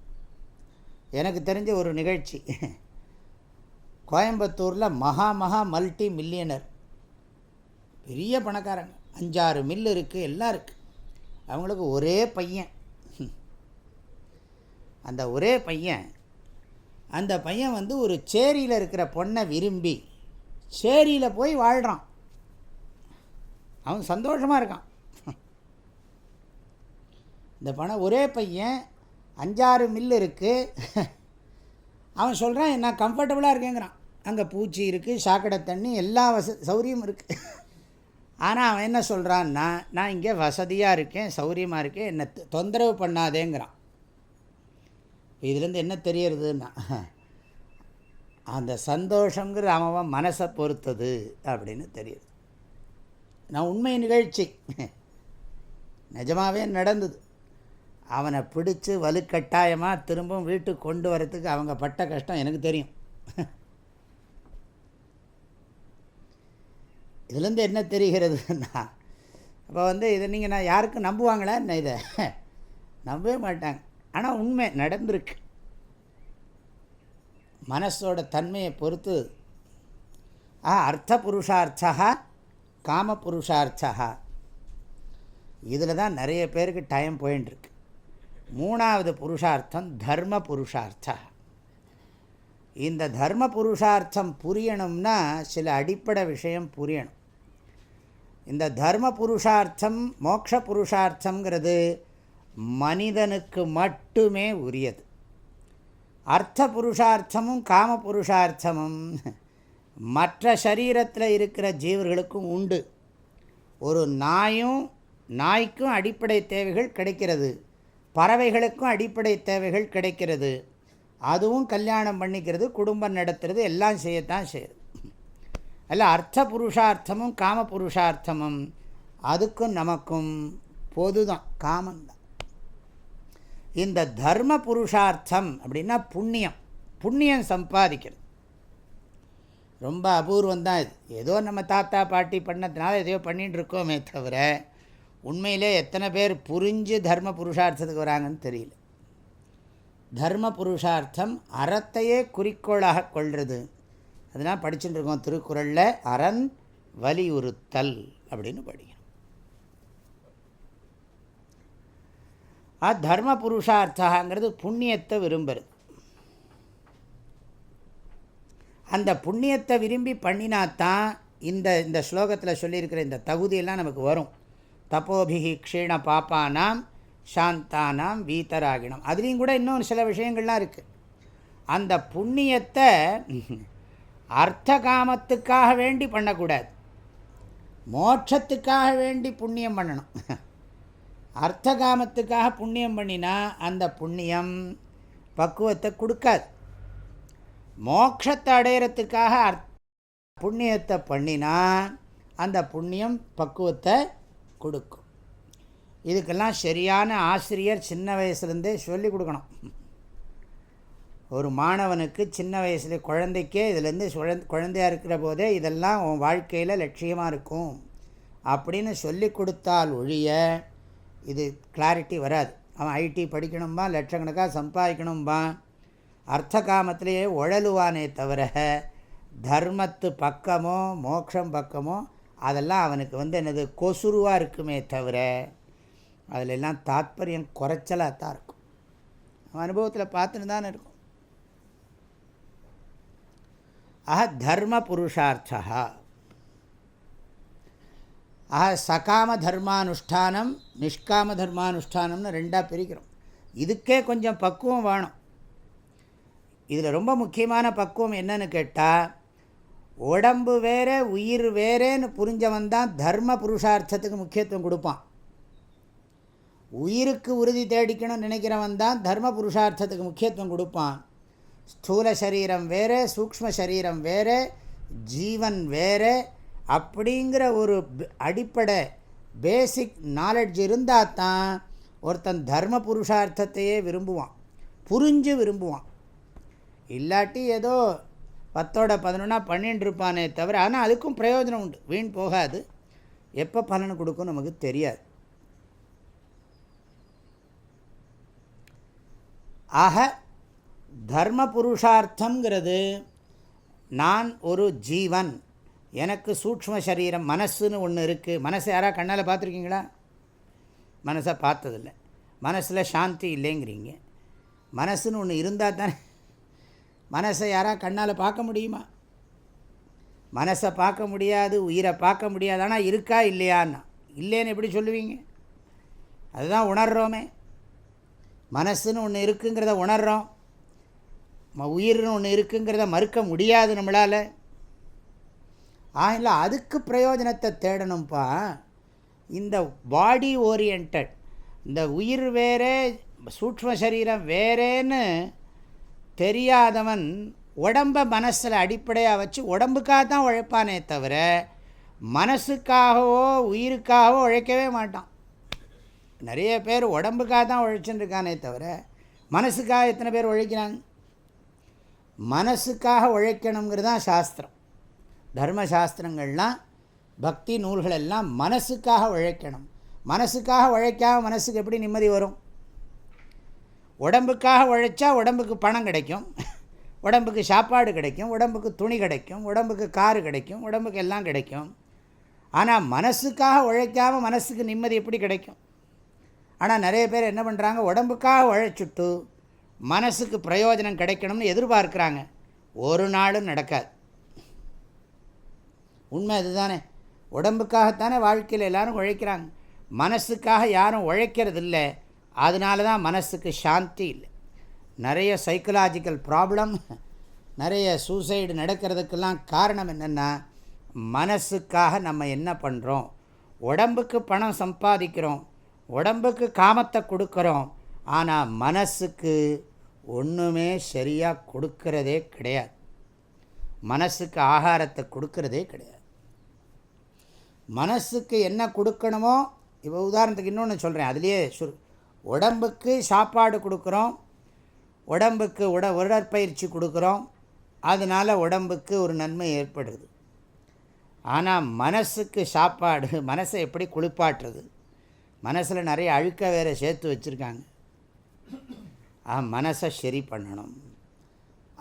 [SPEAKER 1] எனக்கு தெரிஞ்ச ஒரு நிகழ்ச்சி. கோயம்புத்தூரில் மகா மகா மல்டி மில்லியனர். பெரிய பணக்காரங்க. அஞ்சாறு மில் இருக்குது எல்லாம் இருக்குது அவங்களுக்கு ஒரே பையன். அந்த ஒரே பையன் அந்த பையன் வந்து ஒரு சேரியில் இருக்கிற பொண்ணை விரும்பி சேரியில் போய் வாழ்கிறான் அவன் சந்தோஷமாக இருக்கான். இந்த பணம் ஒரே பையன் அஞ்சாறு மில்லு இருக்குது அவன் சொல்கிறான் நான் கம்ஃபர்டபுளாக இருக்கேங்கிறான். அங்கே பூச்சி இருக்குது சாக்கடை தண்ணி எல்லா வச சௌரியமும் இருக்குது ஆனால் அவன் என்ன சொல்கிறான்னா நான் இங்கே வசதியாக இருக்கேன் சௌரியமாக இருக்கேன் என்னை தொந்தரவு பண்ணாதேங்கிறான். இதுலேருந்து என்ன தெரியறதுன்னா அந்த சந்தோஷங்கிற அவன் மனசை பொறுத்தது அப்படின்னு தெரியுது. நான் உண்மை நிகழ்ச்சி. நிஜமாகவே நடந்தது. அவனை பிடிச்சி வலுக்கட்டாயமாக திரும்பவும் வீட்டுக்கு கொண்டு வரத்துக்கு அவங்க பட்ட கஷ்டம் எனக்கு தெரியும். இதுலேருந்து என்ன தெரிகிறதுன்னா அப்போ வந்து இதை நீங்கள் நான் யாருக்கும் நம்புவாங்களா என்ன இதை? நம்பவே மாட்டாங்க. ஆனால் உண்மை நடந்திருக்கு. மனசோட தன்மையை பொறுத்து ஆ அர்த்த புருஷார்த்தா காம புருஷார்த்தா இதில் தான் நிறைய பேருக்கு டைம் போயின்ட்டுருக்கு மூணாவது புருஷார்த்தம் தர்ம புருஷார்த்தா இந்த தர்ம புருஷார்த்தம் புரியணும்னா சில அடிப்படை விஷயம் புரியணும். இந்த தர்ம புருஷார்த்தம் மோக்ஷ புருஷார்த்தங்கிறது மனிதனுக்கு மட்டுமே உரியது. அர்த்த புருஷார்த்தமும் காம புருஷார்த்தமும் மற்ற சரீரத்தில் இருக்கிற ஜீவர்களுக்கும் உண்டு. ஒரு நாயும் நாய்க்கும் அடிப்படை தேவைகள் கிடைக்கிறது. பறவைகளுக்கும் அடிப்படை தேவைகள் கிடைக்கிறது. அதுவும் கல்யாணம் பண்ணிக்கிறது குடும்பம் நடத்துறது எல்லாம் செய்யத்தான் செய்யுது. அல்ல அர்த்த புருஷார்த்தமும் காம புருஷார்த்தமும் அதுக்கும் நமக்கும் பொதுதான் காமந்தான். இந்த தர்ம புருஷார்த்தம் அப்படின்னா புண்ணியம் புண்ணியம் சம்பாதிக்கிறது. ரொம்ப அபூர்வம் தான் இது. ஏதோ நம்ம தாத்தா பாட்டி பண்ணதுனால எதையோ பண்ணிகிட்டு இருக்கோமே தவிர உண்மையிலே எத்தனை பேர் புரிஞ்சு தர்ம புருஷார்த்தத்துக்கு வராங்கன்னு தெரியல. தர்ம புருஷார்த்தம் அறத்தையே குறிக்கோளாக கொள்வது அதனால் படிச்சுட்டு இருக்கோம் திருக்குறளில் அரண் வலியுறுத்தல் அப்படின்னு படிக்கணும். தர்ம புருஷார்த்தகாங்கிறது புண்ணியத்தை விரும்புறது. அந்த புண்ணியத்தை விரும்பி பண்ணினாத்தான் இந்த இந்த ஸ்லோகத்தில் சொல்லியிருக்கிற இந்த தகுதியெல்லாம் நமக்கு வரும். தப்போபிகி க்ஷீண பாப்பானாம் சாந்தானாம் வீத்தராகினம். அதுலேயும் கூட இன்னும் சில விஷயங்கள்லாம் இருக்குது அந்த புண்ணியத்தை அர்த்த காமத்துக்காக வேண்டி பண்ணக்கூடாது. மோட்சத்துக்காக வேண்டி புண்ணியம் பண்ணணும். அர்த்த காமத்துக்காக புண்ணியம் பண்ணினா அந்த புண்ணியம் பக்குவத்தை கொடுக்காது. மோட்சத்தை அடையிறதுக்காக அர்த்த புண்ணியத்தை பண்ணினா அந்த புண்ணியம் பக்குவத்தை கொடுக்கும். இதுக்கெல்லாம் சரியான ஆசிரியர் சின்ன வயசுலேருந்தே சொல்லி கொடுக்கணும். ஒரு மாணவனுக்கு சின்ன வயசுல குழந்தைக்கே இதுலேருந்து குழந்தையாக இருக்கிற போதே இதெல்லாம் உன் வாழ்க்கையில் லட்சியமாக இருக்கும் அப்படின்னு சொல்லி கொடுத்தால் ஒழிய இது கிளாரிட்டி வராது. அவன் ஐடி படிக்கணும்பா லட்சக்கணக்காக சம்பாதிக்கணும்பா. அர்த்த காமத்திலேயே உழலுவானே தவிர தர்மத்து பக்கமோ மோட்சம் பக்கமோ அதெல்லாம் அவனுக்கு வந்து என்னது கொசுருவாக இருக்குமே தவிர அதில் எல்லாம் தாத்பரியம் குறைச்சலாக தான் இருக்கும். அவன் அனுபவத்தில் பார்த்துன்னு தானே இருக்கும். ஆஹா தர்ம புருஷார்த்தா ஆஹா சகாம தர்மானுஷ்டானம் நிஷ்காம தர்மானுஷ்டானம்னு ரெண்டாக பிரிக்கிறோம். இதுக்கே கொஞ்சம் பக்குவம் வேணும். இதில் ரொம்ப முக்கியமான பக்குவம் என்னன்னு கேட்டால் உடம்பு வேறு உயிர் வேறேன்னு புரிஞ்சவன் தான் தர்ம புருஷார்த்தத்துக்கு முக்கியத்துவம் கொடுப்பான். உயிருக்கு உறுதி தேடிக்கணும்னு நினைக்கிறவன் தான் தர்ம புருஷார்த்தத்துக்கு முக்கியத்துவம் கொடுப்பான். ஸ்தூல சரீரம் வேறு சூக்ம சரீரம் வேறு ஜீவன் வேறு அப்படிங்கிற ஒரு அடிப்படை பேசிக் நாலெட்ஜ் இருந்தால் தான் ஒருத்தன் தர்ம புருஷார்த்தத்தையே விரும்புவான் புரிஞ்சு விரும்புவான். இல்லாட்டி ஏதோ பத்தோட பதினொன்னா பண்ணின்னு இருப்பானே தவிர ஆனால் அதுக்கும் பிரயோஜனம் உண்டு வீண் போகாது. எப்போ பலன் கொடுக்கும் நமக்கு தெரியாது. ஆக தர்ம புருஷார்த்தங்கிறது நான் ஒரு ஜீவன் எனக்கு சூக்ம சரீரம் மனசுன்னு ஒன்று இருக்குது மனசை யாராக கண்ணால் பார்த்துருக்கீங்களா? மனசை பார்த்ததில்ல. மனசில் சாந்தி இல்லைங்கிறீங்க. மனசுன்னு ஒன்று இருந்தால் தானே மனசை யாராக கண்ணால் பார்க்க முடியுமா? மனசை பார்க்க முடியாது உயிரை பார்க்க முடியாது. ஆனால் இருக்கா இல்லையான்னா இல்லைன்னு எப்படி சொல்லுவீங்க? அதுதான் உணர்கிறோமே மனசுன்னு ஒன்று இருக்குங்கிறத உணர்கிறோம் உயிர்னு ஒன்று இருக்குங்கிறத மறுக்க முடியாது நம்மளால். ஆகல அதுக்கு பிரயோஜனத்தை தேடணும்ப்பா இந்த பாடி ஓரியன்ட் இந்த உயிர் வேறே சூக்ம சரீரம் வேறேன்னு தெரியாதவன் உடம்பை மனசில் அடிப்படையாக வச்சு உடம்புக்காக தான் உழைப்பானே தவிர மனசுக்காகவோ உயிருக்காகவோ உழைக்கவே மாட்டான். நிறைய பேர் உடம்புக்காக தான் உழைச்சுட்டுருக்கானே தவிர மனசுக்காக எத்தனை பேர் உழைக்கிறாங்க? மனசுக்காக உழைக்கணுங்கிறது தான் சாஸ்திரம். தர்மசாஸ்திரங்கள்லாம் பக்தி நூல்கள் எல்லாம் மனசுக்காக உழைக்கணும். மனசுக்காக உழைக்காம மனசுக்கு எப்படி நிம்மதி வரும்? உடம்புக்காக உழைச்சா உடம்புக்கு பணம் கிடைக்கும். உடம்புக்கு சாப்பாடு கிடைக்கும். உடம்புக்கு துணி கிடைக்கும். உடம்புக்கு காரு கிடைக்கும். உடம்புக்கு எல்லாம் கிடைக்கும். ஆனால் மனசுக்காக உழைக்காமல் மனசுக்கு நிம்மதி எப்படி கிடைக்கும்? ஆனால் நிறைய பேர் என்ன பண்ணுறாங்க உடம்புக்காக உழைச்சிட்டு மனசுக்கு பிரயோஜனம் கிடைக்கணும்னு எதிர்பார்க்குறாங்க. ஒரு நாளும் நடக்காது. உண்மை அதுதானே. உடம்புக்காகத்தானே வாழ்க்கையில் எல்லோரும் உழைக்கிறாங்க. மனசுக்காக யாரும் உழைக்கிறது இல்லை அதனால தான் மனசுக்கு சாந்தி இல்லை. நிறைய சைக்கலாஜிக்கல் ப்ராப்ளம் நிறைய சூசைடு நடக்கிறதுக்கெல்லாம் காரணம் என்னென்னா மனசுக்காக நம்ம என்ன பண்ணுறோம் உடம்புக்கு பணம் சம்பாதிக்கிறோம். உடம்புக்கு காமத்தை கொடுக்குறோம். ஆனால் மனசுக்கு ஒன்றுமே சரியாக கொடுக்கறதே கிடையாது. மனசுக்கு ஆகாரத்தை கொடுக்கறதே கிடையாது. மனசுக்கு என்ன கொடுக்கணுமோ இப்போ உதாரணத்துக்கு இன்னொன்று சொல்கிறேன் அதுலேயே சுர் உடம்புக்கு சாப்பாடு கொடுக்குறோம் உடம்புக்கு உட உடற்பயிற்சி கொடுக்குறோம் அதனால் உடம்புக்கு ஒரு நன்மை ஏற்படுது. ஆனால் மனசுக்கு சாப்பாடு மனசை எப்படி குளிப்பாட்டுறது? மனசில் நிறைய அழுக்க வேறு சேர்த்து வச்சுருக்காங்க. மனசை சரி பண்ணணும்.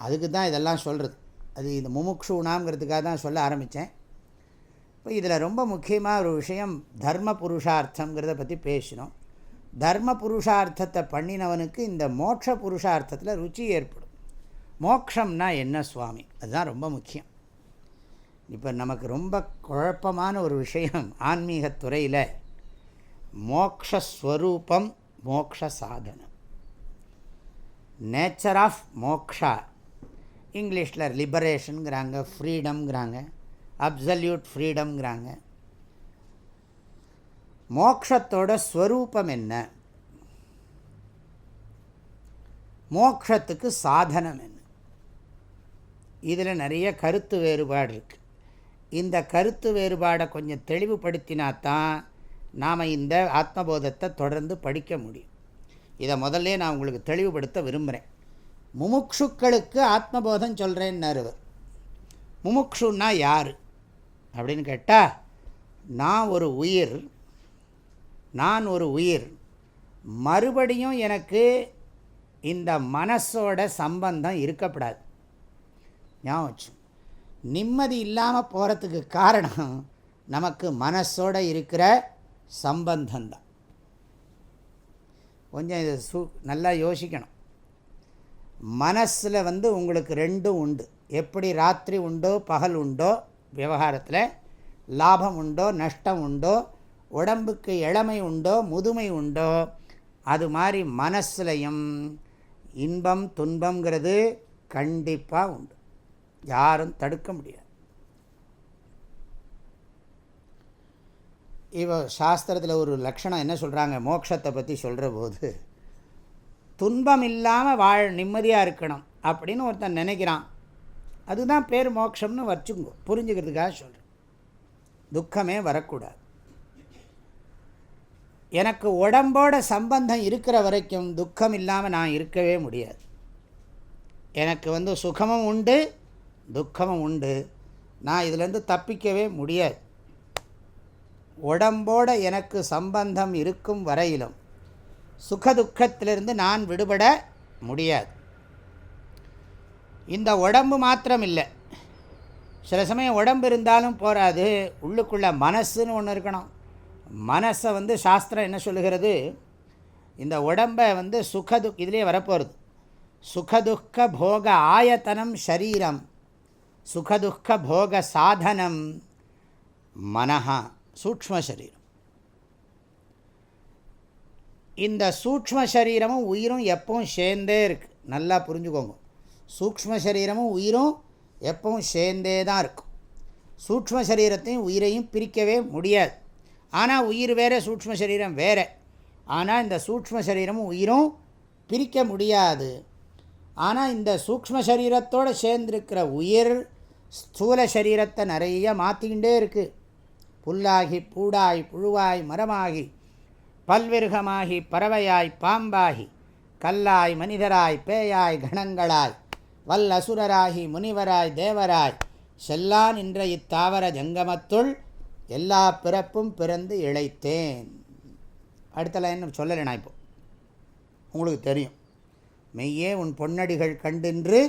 [SPEAKER 1] அதுக்கு தான் இதெல்லாம் சொல்கிறது அது இந்த முமுக்ஷுனாங்கிறதுக்காக தான் சொல்ல ஆரம்பித்தேன் இப்போ இதில் ரொம்ப முக்கியமாக ஒரு விஷயம் தர்ம புருஷார்த்தங்கிறத பற்றி பேசினோம். தர்ம புருஷார்த்தத்தை பண்ணினவனுக்கு இந்த மோட்ச புருஷார்த்தத்தில் ருச்சி ஏற்படும். மோக்ஷம்னா என்ன சுவாமி? அதுதான் ரொம்ப முக்கியம். இப்போ நமக்கு ரொம்ப குழப்பமான ஒரு விஷயம் ஆன்மீகத்துறையில் மோக்ஷஸ்வரூபம் மோக்ஷ சாதனம். நேச்சர் ஆஃப் மோக்ஷா இங்கிலீஷில் லிபரேஷனுங்கிறாங்க ஃப்ரீடம்ங்கிறாங்க அப்சல்யூட் ஃப்ரீடம்ங்கிறாங்க மோக்ஷத்தோட ஸ்வரூபம் என்ன? மோக்ஷத்துக்கு சாதனம் என்ன? இதில் நிறைய கருத்து வேறுபாடு இருக்குது இந்த கருத்து வேறுபாடை கொஞ்சம் தெளிவுபடுத்தினாத்தான் நாம் இந்த ஆத்மபோதத்தை தொடர்ந்து படிக்க முடியும். இதை முதல்ல நான் உங்களுக்கு தெளிவுபடுத்த விரும்புகிறேன். முமுக்ஷுக்களுக்கு ஆத்மபோதம் சொல்கிறேன்னாரு முமுக்ஷுன்னா யார்? அப்படின்னு கேட்டால் நான் ஒரு உயிர் நான் ஒரு உயிர். மறுபடியும் எனக்கு இந்த மனசோட சம்பந்தம் இருக்கப்படாது ஞாபகம் நிம்மதி இல்லாமல் போகிறதுக்கு காரணம் நமக்கு மனசோடு இருக்கிற சம்பந்தந்தான் கொஞ்சம் இது சு நல்லா யோசிக்கணும். மனசில் வந்து உங்களுக்கு ரெண்டும் உண்டு. எப்படி ராத்திரி உண்டோ பகல் உண்டோ விவகாரத்தில் லாபம் உண்டோ நஷ்டம் உண்டோ உடம்புக்கு இளமை உண்டோ முதுமை உண்டோ அது மாதிரி மனசுலையும் இன்பம் துன்பங்கிறது கண்டிப்பாக உண்டு. யாரும் தடுக்க முடியாது. இவ சாஸ்திரத்தில் ஒரு லக்ஷணம் என்ன சொல்கிறாங்க மோட்சத்தை பற்றி சொல்கிற போது துன்பம் இல்லாமல் வாழ் நிம்மதியாக இருக்கணும் அப்படின்னு ஒருத்தன் நினைக்கிறான். அதுதான் பேர் மோட்சம்னு வச்சுங்கோ புரிஞ்சுக்கிறதுக்காக சொல்கிறேன் துக்கமே வரக்கூடாது. எனக்கு உடம்போட சம்பந்தம் இருக்கிற வரைக்கும் துக்கம் இல்லாமல் நான் இருக்கவே முடியாது. எனக்கு வந்து சுகமும் உண்டு துக்கமும் உண்டு. நான் இதிலேருந்து தப்பிக்கவே முடியாது. உடம்போட எனக்கு சம்பந்தம் இருக்கும் வரையிலும் சுகதுக்கத்திலிருந்து நான் விடுபட முடியாது. இந்த உடம்பு மாத்திரம் இல்லை சில சமயம் உடம்பு இருந்தாலும் போகாது உள்ளுக்குள்ளே மனசுன்னு ஒன்று இருக்கணும். மனசை வந்து சாஸ்திரம் என்ன சொல்லுகிறது? இந்த உடம்பை வந்து சுகது இதிலே வரப்போகிறது சுகதுக்க போக ஆயத்தனம் ஷரீரம் சுகதுக்க போக சாதனம் மனஹா. சூக்ம சரீரம் இந்த சூக்ம சரீரமும் உயிரும் எப்பவும் சேர்ந்தே இருக்குது நல்லா புரிஞ்சுக்கோங்க. சூக்ம சரீரமும் உயிரும் எப்பவும் சேர்ந்தே தான் இருக்கும். சூக்ம சரீரத்தையும் உயிரையும் பிரிக்கவே முடியாது. ஆனால் உயிர் வேறு சூக்ம சரீரம் வேறு. ஆனால் இந்த சூக்ம சரீரமும் உயிரும் பிரிக்க முடியாது. ஆனால் இந்த சூக்ம சரீரத்தோடு சேர்ந்திருக்கிற உயிர் ஸ்தூல சரீரத்தை நிறைய மாற்றிக்கிட்டே இருக்குது புல்லாகி பூடாய் புழுவாய் மரமாகி பல்விருகமாகி பறவையாய் பாம்பாகி கல்லாய் மனிதராய் பேயாய் கணங்களாய் வல் அசுரராகி முனிவராய் தேவராய் செல்லான் என்ற இத்தாவர ஜங்கமத்துள் எல்லா பிறப்பும் பிறந்து இழைத்தேன். அடுத்த லைன் சொல்லலை நான் இப்போ. உங்களுக்கு தெரியும். மெய்யே உன் பொன்னடிகள் கண்டின்று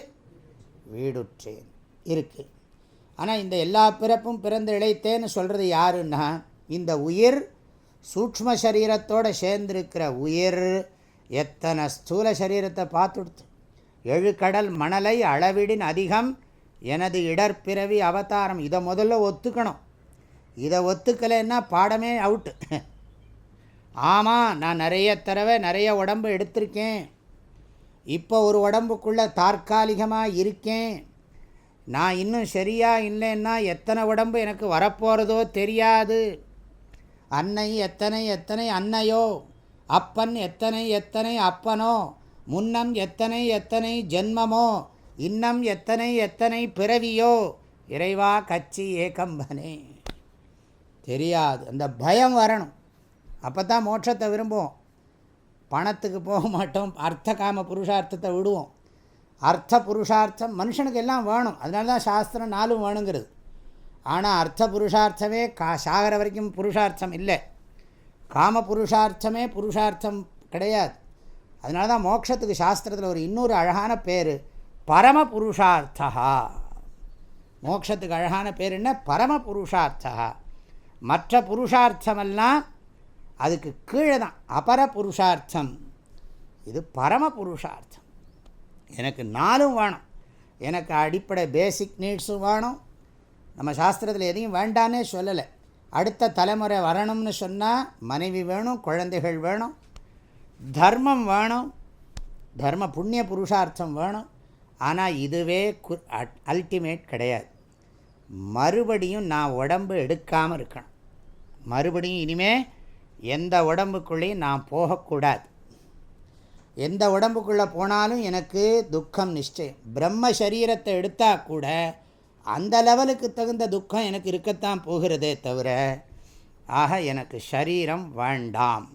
[SPEAKER 1] வீடுற்றேன். இருக்குது ஆனால் இந்த எல்லா பிறப்பும் பிறந்து இழைத்தேன்னு சொல்கிறது யாருன்னா இந்த உயிர் சூக்ம சரீரத்தோடு சேர்ந்திருக்கிற உயிர் எத்தனை ஸ்தூல சரீரத்தை பார்த்துடுத்து? எழுக்கடல் மணலை அளவிடின் அதிகம் எனது இடர்பிறவி அவதாரம். இதை முதல்ல ஒத்துக்கணும். இதை ஒத்துக்கலைன்னா பாடமே அவுட்டு. ஆமாம் நான் நிறைய தடவை நிறைய உடம்பு எடுத்திருக்கேன். இப்போ ஒரு உடம்புக்குள்ளே தற்காலிகமாக இருக்கேன். நான் இன்னும் சரியாக இல்லைன்னா எத்தனை உடம்பு எனக்கு வரப்போகிறதோ தெரியாது. அன்னை எத்தனை எத்தனை அன்னையோ அப்பன் எத்தனை எத்தனை அப்பனோ முன்னம் எத்தனை எத்தனை ஜென்மமோ இன்னம் எத்தனை எத்தனை பிறவியோ இறைவா கச்சி ஏகம்பனே தெரியாது. அந்த பயம் வரணும். அப்போ தான் மோட்சத்தை விரும்புவோம். பணத்துக்கு போக மாட்டோம். அர்த்த காம புருஷார்த்தத்தை விடுவோம். அர்த்த புருஷார்த்தம் மனுஷனுக்கு எல்லாம் வேணும். அதனால தான் சாஸ்திரம் நாளும் வேணுங்கிறது. ஆனால் அர்த்த புருஷார்த்தமே கா சாகர வரைக்கும் புருஷார்த்தம் இல்லை. காம புருஷார்த்தமே புருஷார்த்தம் கிடையாது. அதனால தான் மோட்சத்துக்கு சாஸ்திரத்தில் ஒரு இன்னொரு அழகான பேர் பரம புருஷார்த்தா மோட்சத்துக்கு அழகான பேர் என்ன? பரம புருஷார்த்தா மற்ற புருஷார்த்தமெல்லாம் அதுக்கு கீழே தான். அபர புருஷார்த்தம் இது பரம புருஷார்த்தம் எனக்கு நாலும் வேணும். எனக்கு அடிப்படை பேசிக் நீட்ஸும் வேணும். நம்ம சாஸ்திரத்தில் எதையும் வேண்டானே சொல்லலை. அடுத்த தலைமுறை வரணும்னு சொன்னால் மனைவி வேணும் குழந்தைகள் வேணும் தர்மம் வேணும் தர்ம புண்ணிய புருஷார்த்தம் வேணும். ஆனால் இதுவே கு அல்டிமேட் கிடையாது. மறுபடியும் நான் உடம்பு எடுக்காமல் இருக்கணும். மறுபடியும் இனிமேல் எந்த உடம்புக்குள்ளேயும் நான் போகக்கூடாது. எந்த உடம்புக்குள்ளே போனாலும் எனக்கு துக்கம் நிச்சயம் பிரம்ம சரீரத்தை எடுத்தால் கூட அந்த லெவலுக்கு தகுந்த துக்கம் எனக்கு இருக்கத்தான் போகிறதே தவிர ஆக எனக்கு சரீரம் வேண்டாம்.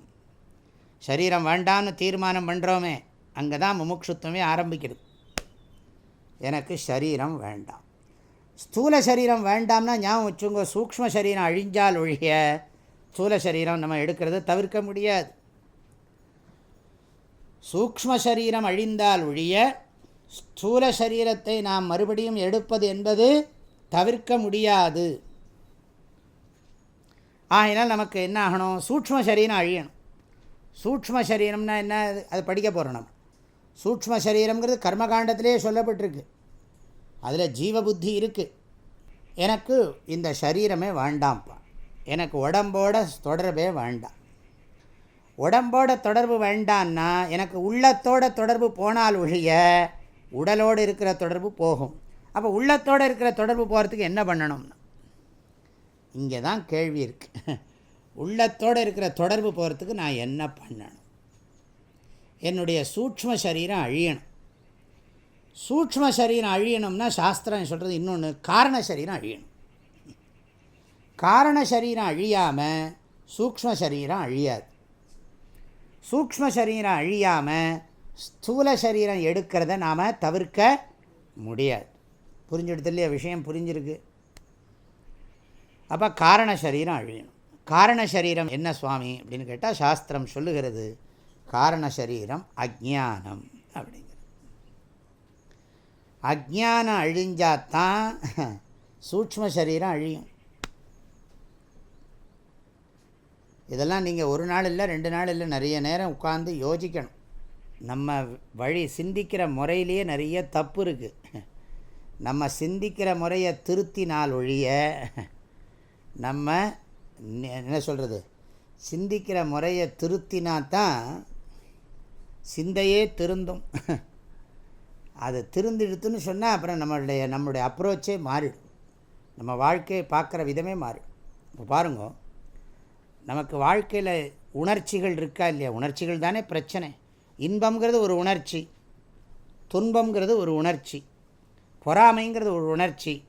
[SPEAKER 1] சரீரம் வேண்டாம்னு தீர்மானம் பண்ணுறோமே அங்கே தான் முமுட்சுத்துவமே ஆரம்பிக்கிறது எனக்கு சரீரம் வேண்டாம். ஸ்தூல சரீரம் வேண்டாம்னா ஞாபகம் வச்சுங்க சூக்ம சரீரம் அழிஞ்சால் ஒழிய ஸ்தூல சரீரம் நம்ம எடுக்கிறத தவிர்க்க முடியாது. சூக்ம சரீரம் அழிந்தால் ஒழிய ஸ்தூல சரீரத்தை நாம் மறுபடியும் எடுப்பது என்பது தவிர்க்க முடியாது. ஆகினால் நமக்கு என்ன ஆகணும்? சூக்ம சரீரம் அழியணும். சூக்ம சரீரம்னா என்ன? அது படிக்க போகிறோம் நம்ம. சூக்ம சரீரங்கிறது கர்மகாண்டத்திலே சொல்லப்பட்டிருக்கு. அதில் ஜீவ புத்தி இருக்குது எனக்கு இந்த சரீரமே வேண்டாம்ப்பா. எனக்கு உடம்போட தொடர்பே வேண்டாம். உடம்போட தொடர்பு வேண்டான்னா எனக்கு உள்ளத்தோட தொடர்பு போனால் ஒழிய உடலோடு இருக்கிற தொடர்பு போகும். அப்போ உள்ளத்தோடு இருக்கிற தொடர்பு போகிறதுக்கு என்ன பண்ணணும்னா இங்கே தான் கேள்வி இருக்குது உள்ளத்தோடு இருக்கிற தொடர்பு போகிறதுக்கு நான் என்ன பண்ணணும்? என்னுடைய சூக்ம சரீரம் அழியணும். சூக்ம சரீரம் அழியணும்னா சாஸ்திரம் சொல்கிறது இன்னொன்று காரண சரீரம் அழியணும். காரண சரீரம் அழியாமல் சூக்ம சரீரம் அழியாது. சூக்ம சரீரம் அழியாமல் ஸ்தூல சரீரம் எடுக்கிறத நாம் தவிர்க்க முடியாது. புரிஞ்சுடுது இல்லையா? விஷயம் புரிஞ்சிருக்கு. அப்போ காரண சரீரம் அழியணும். காரண சரீரம் என்ன சுவாமி? அப்படின்னு கேட்டால் சாஸ்திரம் சொல்லுகிறது காரண சரீரம் அஜானம் அப்படிங்கிறது. அஜானம் அழிஞ்சாதான் சூக்ம சரீரம் அழியும். இதெல்லாம் நீங்கள் ஒரு நாள் இல்லை ரெண்டு நாள் இல்லை நிறைய நேரம் உட்காந்து யோசிக்கணும். நம்ம வழி சிந்திக்கிற முறையிலேயே நிறைய தப்பு இருக்குது நம்ம சிந்திக்கிற முறையை திருத்தினால் ஒழிய நம்ம என்ன சொல்கிறது சிந்திக்கிற முறையை திருத்தினா தான் சிந்தையே திருந்தும். அது திருந்திடுத்துன்னு சொன்னால் அப்புறம் நம்மளுடைய நம்மளுடைய அப்ரோச்சே மாறிடும். நம்ம வாழ்க்கையை பார்க்குற விதமே மாறிடும். இப்போ பாருங்க நமக்கு வாழ்க்கையில் உணர்ச்சிகள் இருக்கா இல்லையா? உணர்ச்சிகள் தானே பிரச்சனை. இன்பங்கிறது ஒரு உணர்ச்சி. துன்பங்கிறது ஒரு உணர்ச்சி. பொறாமைங்கிறது ஒரு உணர்ச்சி.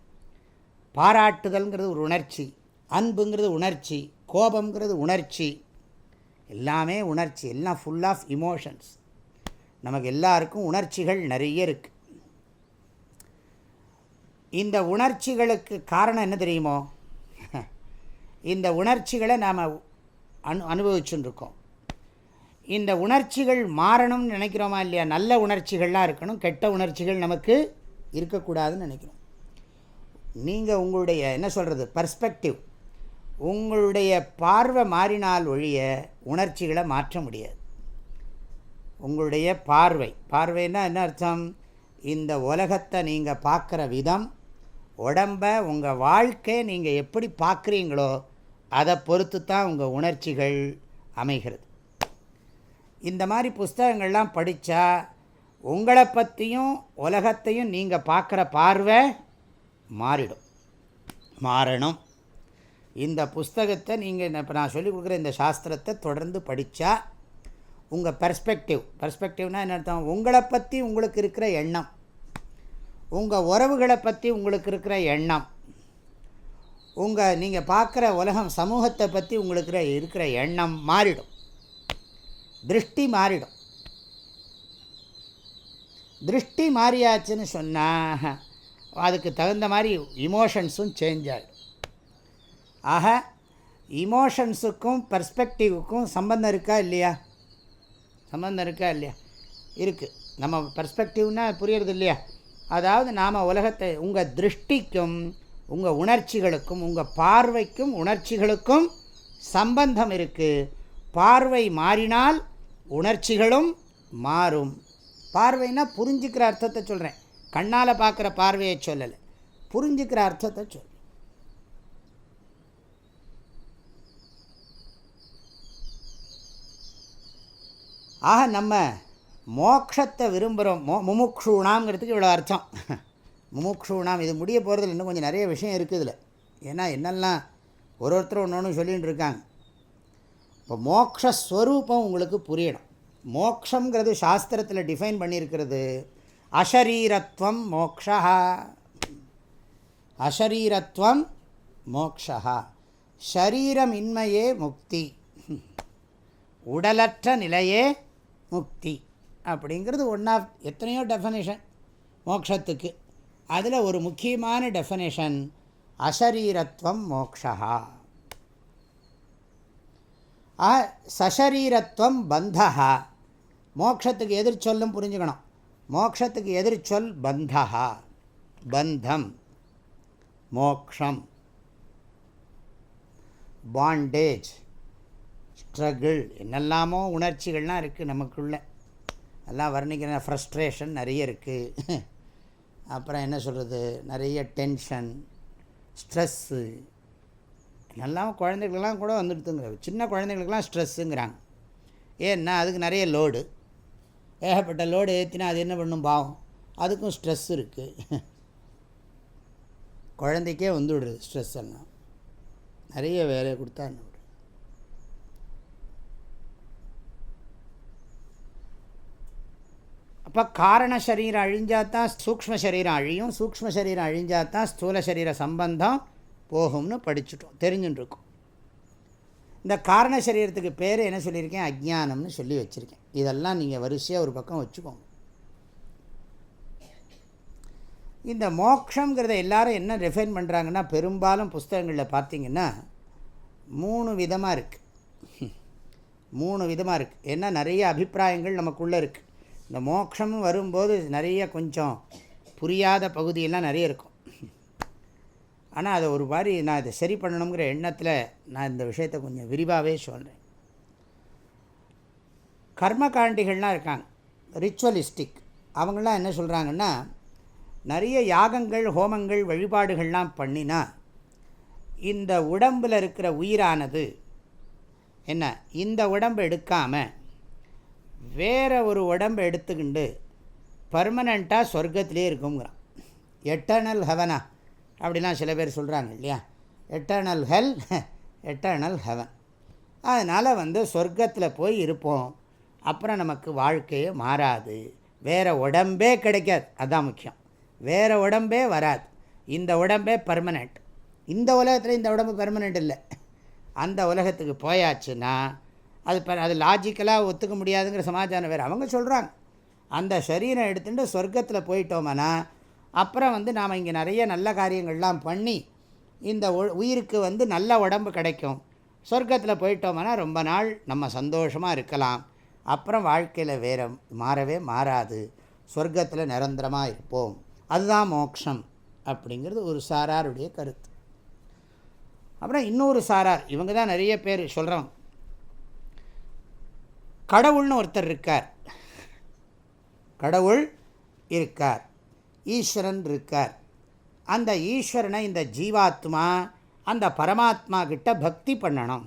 [SPEAKER 1] பாராட்டுதல்ங்கிறது ஒரு உணர்ச்சி. அன்புங்கிறது உணர்ச்சி. கோபங்கிறது உணர்ச்சி. எல்லாமே உணர்ச்சி. எல்லாம் ஃபுல் ஆஃப் இமோஷன்ஸ் நமக்கு எல்லாருக்கும் உணர்ச்சிகள் நிறைய இருக்குது இந்த உணர்ச்சிகளுக்கு காரணம் என்ன தெரியுமோ? இந்த உணர்ச்சிகளை நாம் அனு அனுபவிச்சுருக்கோம் இருக்கோம் இந்த உணர்ச்சிகள் மாறணும்னு நினைக்கிறோமா இல்லையா? நல்ல உணர்ச்சிகள்லாம் இருக்கணும் கெட்ட உணர்ச்சிகள் நமக்கு இருக்கக்கூடாதுன்னு நினைக்கிறோம். நீங்கள் உங்களுடைய என்ன சொல்கிறது பர்ஸ்பெக்டிவ் உங்களுடைய பார்வை மாறினால் ஒழிய உணர்ச்சிகளை மாற்ற முடியாது. உங்களுடைய பார்வை பார்வைன்னா என்ன அர்த்தம்? இந்த உலகத்தை நீங்கள் பார்க்குற விதம் உடம்ப உங்கள் வாழ்க்கையை நீங்கள் எப்படி பார்க்குறீங்களோ அதை பொறுத்து தான் உங்கள் உணர்ச்சிகள் அமைகிறது. இந்த மாதிரி புஸ்தகங்கள்லாம் படித்தா உங்களை பற்றியும் உலகத்தையும் நீங்கள் பார்க்குற பார்வை மாறிடும். மாறணும். இந்த புஸ்தகத்தை நீங்கள் இப்போ நான் சொல்லிக் கொடுக்குற இந்த சாஸ்திரத்தை தொடர்ந்து படித்தா உங்கள் பெர்ஸ்பெக்டிவ் பெர்ஸ்பெக்டிவ்னால் என்ன அர்த்தம்? உங்களை பற்றி உங்களுக்கு இருக்கிற எண்ணம். உங்கள் உறவுகளை பற்றி உங்களுக்கு இருக்கிற எண்ணம். உங்கள் நீங்கள் பார்க்குற உலகம் சமூகத்தை பற்றி உங்களுக்கு இருக்கிற எண்ணம் மாறிடும். திருஷ்டி மாறிடும். திருஷ்டி மாறியாச்சுன்னு சொன்னால் அதுக்கு தகுந்த மாதிரி இமோஷன்ஸும் சேஞ்ச் ஆகிடும் ஆக இமோஷன்ஸுக்கும் பர்ஸ்பெக்டிவுக்கும் சம்பந்தம் இருக்கா இல்லையா? சம்பந்தம் இருக்கா இல்லையா? இருக்குது நம்ம பர்ஸ்பெக்டிவ்னால் புரியறது இல்லையா அதாவது நாம் உலகத்தை உங்கள் திருஷ்டிக்கும் உங்கள் உணர்ச்சிகளுக்கும் உங்கள் பார்வைக்கும் உணர்ச்சிகளுக்கும் சம்பந்தம் இருக்குது பார்வை மாறினால் உணர்ச்சிகளும் மாறும். பார்வைனா புரிஞ்சுக்கிற அர்த்தத்தை சொல்கிறேன் கண்ணால் பார்க்குற பார்வையை சொல்லலை. புரிஞ்சுக்கிற அர்த்தத்தை சொல். ஆக நம்ம மோக்ஷத்தை விரும்புகிறோம் மோ முமுக்ஷூணாங்கிறதுக்கு இவ்வளோ அர்த்தம். முமுக்ஷூணாம் இது முடிய போகிறதுல இன்னும் கொஞ்சம் நிறைய விஷயம் இருக்குது இதில். ஏன்னா என்னெல்லாம் ஒரு ஒருத்தர் ஒன்று ஒன்று சொல்லிகிட்டு இருக்காங்க. இப்போ மோக்ஷஸ்வரூபம் உங்களுக்கு புரியணும். மோக்ஷங்கிறது சாஸ்திரத்தில் டிஃபைன் பண்ணியிருக்கிறது அஷரீரத்வம் மோக்ஷா அஷரீரத்வம் மோக்ஷா ஷரீரமின்மையே முக்தி. உடலற்ற நிலையே முக்தி. அப்படிங்கிறது ஒன் ஆஃப் எத்தனையோ டெஃபனேஷன் மோக்ஷத்துக்கு. அதில் ஒரு முக்கியமான டெஃபனேஷன் அசரீரத்வம் மோக்ஷா. சசரீரத்வம் பந்தா. மோக்ஷத்துக்கு எதிர்ச்சொல்லும் புரிஞ்சுக்கணும். மோக்ஷத்துக்கு எதிர்ச்சொல் பந்தா. பந்தம். மோக்ஷம். பாண்டேஜ். ஸ்ட்ரகிள். என்னெல்லாமோ உணர்ச்சிகள்லாம் இருக்குது நமக்குள்ளே. எல்லாம் வர்ணிக்கிற ஃப்ரஸ்ட்ரேஷன் நிறைய இருக்குது அப்புறம் என்ன சொல்கிறது நிறைய டென்ஷன் ஸ்ட்ரெஸ்ஸு எல்லாம் குழந்தைகளுக்கெல்லாம் கூட வந்துடுதுங்கிற சின்ன குழந்தைங்களுக்கெல்லாம் ஸ்ட்ரெஸ்ஸுங்கிறாங்க ஏன்னா அதுக்கு நிறைய லோடு ஏகப்பட்ட லோடு ஏற்றினா அது என்ன பண்ணும்? பாவம். அதுக்கும் ஸ்ட்ரெஸ் இருக்குது குழந்தைக்கே வந்துவிடுறது ஸ்ட்ரெஸ் எல்லாம். நிறைய வேலையை கொடுத்தா என்ன அப்போ காரண சரீரம் அழிஞ்சால் தான் சூக்ம சரீரம் அழியும் சூக்ம சரீரம் அழிஞ்சால் தான் ஸ்தூல சரீர சம்பந்தம் போகும்னு படிச்சுட்டோம் தெரிஞ்சுட்டுருக்கோம் இந்த காரண சரீரத்துக்கு பேர் என்ன சொல்லியிருக்கேன்? அஜ்ஞானம்னு சொல்லி வச்சுருக்கேன். இதெல்லாம் நீங்கள் வரிசையாக ஒரு பக்கம் வச்சுக்கோங்க. இந்த மோக்ஷங்கிறத எல்லாரும் என்ன ரெஃபைன் பண்ணுறாங்கன்னா பெரும்பாலும் புஸ்தகங்களில் பார்த்திங்கன்னா மூணு விதமாக இருக்குது மூணு விதமாக இருக்குது ஏன்னா நிறைய அபிப்பிராயங்கள் நமக்குள்ளே இருக்குது இந்த மோட்சம் வரும்போது நிறைய கொஞ்சம் புரியாத பகுதியெல்லாம் நிறைய இருக்கும். ஆனால் அதை ஒரு மாதிரி நான் இதை சரி பண்ணணுங்கிற எண்ணத்தில் நான் இந்த விஷயத்தை கொஞ்சம் விரிவாகவே சொல்கிறேன் கர்மகாண்டிகள்லாம் இருக்காங்க. ரிச்சுவலிஸ்டிக் அவங்களாம் என்ன சொல்கிறாங்கன்னா நிறைய யாகங்கள் ஹோமங்கள் வழிபாடுகள்லாம் பண்ணினா இந்த உடம்பில் இருக்கிற உயிரானது என்ன? இந்த உடம்பு எடுக்காமல் வேறு ஒரு உடம்பு எடுத்துக்கிண்டு பர்மனண்ட்டாக சொர்க்கத்திலே இருக்குங்கிறான். எட்டர்னல் ஹெவனா அப்படிலாம் சில பேர் சொல்கிறாங்க இல்லையா? எட்டர்னல் ஹெல் எட்டர்னல் ஹெவன் அதனால் வந்து சொர்க்கத்தில் போய் இருப்போம். அப்புறம் நமக்கு வாழ்க்கையே மாறாது. வேறு உடம்பே கிடைக்காது. அதுதான் முக்கியம். வேறு உடம்பே வராது. இந்த உடம்பே பர்மனெண்ட் இந்த உலகத்தில் இந்த உடம்பு பர்மனெண்ட் இல்லை. அந்த உலகத்துக்கு போயாச்சுன்னா அது இப்போ அது லாஜிக்கலாக ஒத்துக்க முடியாதுங்கிற சமாச்சாரம் வேறு. அவங்க சொல்கிறாங்க அந்த சரீரம் எடுத்துகிட்டு சொர்க்கத்தில் போயிட்டோம்னா அப்புறம் வந்து நாம் இங்கே நிறைய நல்ல காரியங்கள்லாம் பண்ணி இந்த உயிருக்கு வந்து நல்ல உடம்பு கிடைக்கும். சொர்க்கத்தில் போயிட்டோம்னா ரொம்ப நாள் நம்ம சந்தோஷமாக இருக்கலாம். அப்புறம் வாழ்க்கையில் வேறு மாறவே மாறாது. சொர்க்கத்தில் நிரந்தரமாக இருப்போம். அதுதான் மோக்ஷம் அப்படிங்கிறது ஒரு சாராருடைய கருத்து. அப்புறம் இன்னொரு சாரார் இவங்க தான் நிறைய பேர் சொல்கிறோம் கடவுள்னு ஒருத்தர் இருக்கார். கடவுள் இருக்கார். ஈஸ்வரன் இருக்கார். அந்த ஈஸ்வரனை இந்த ஜீவாத்மா அந்த பரமாத்மா கிட்ட பக்தி பண்ணணும்.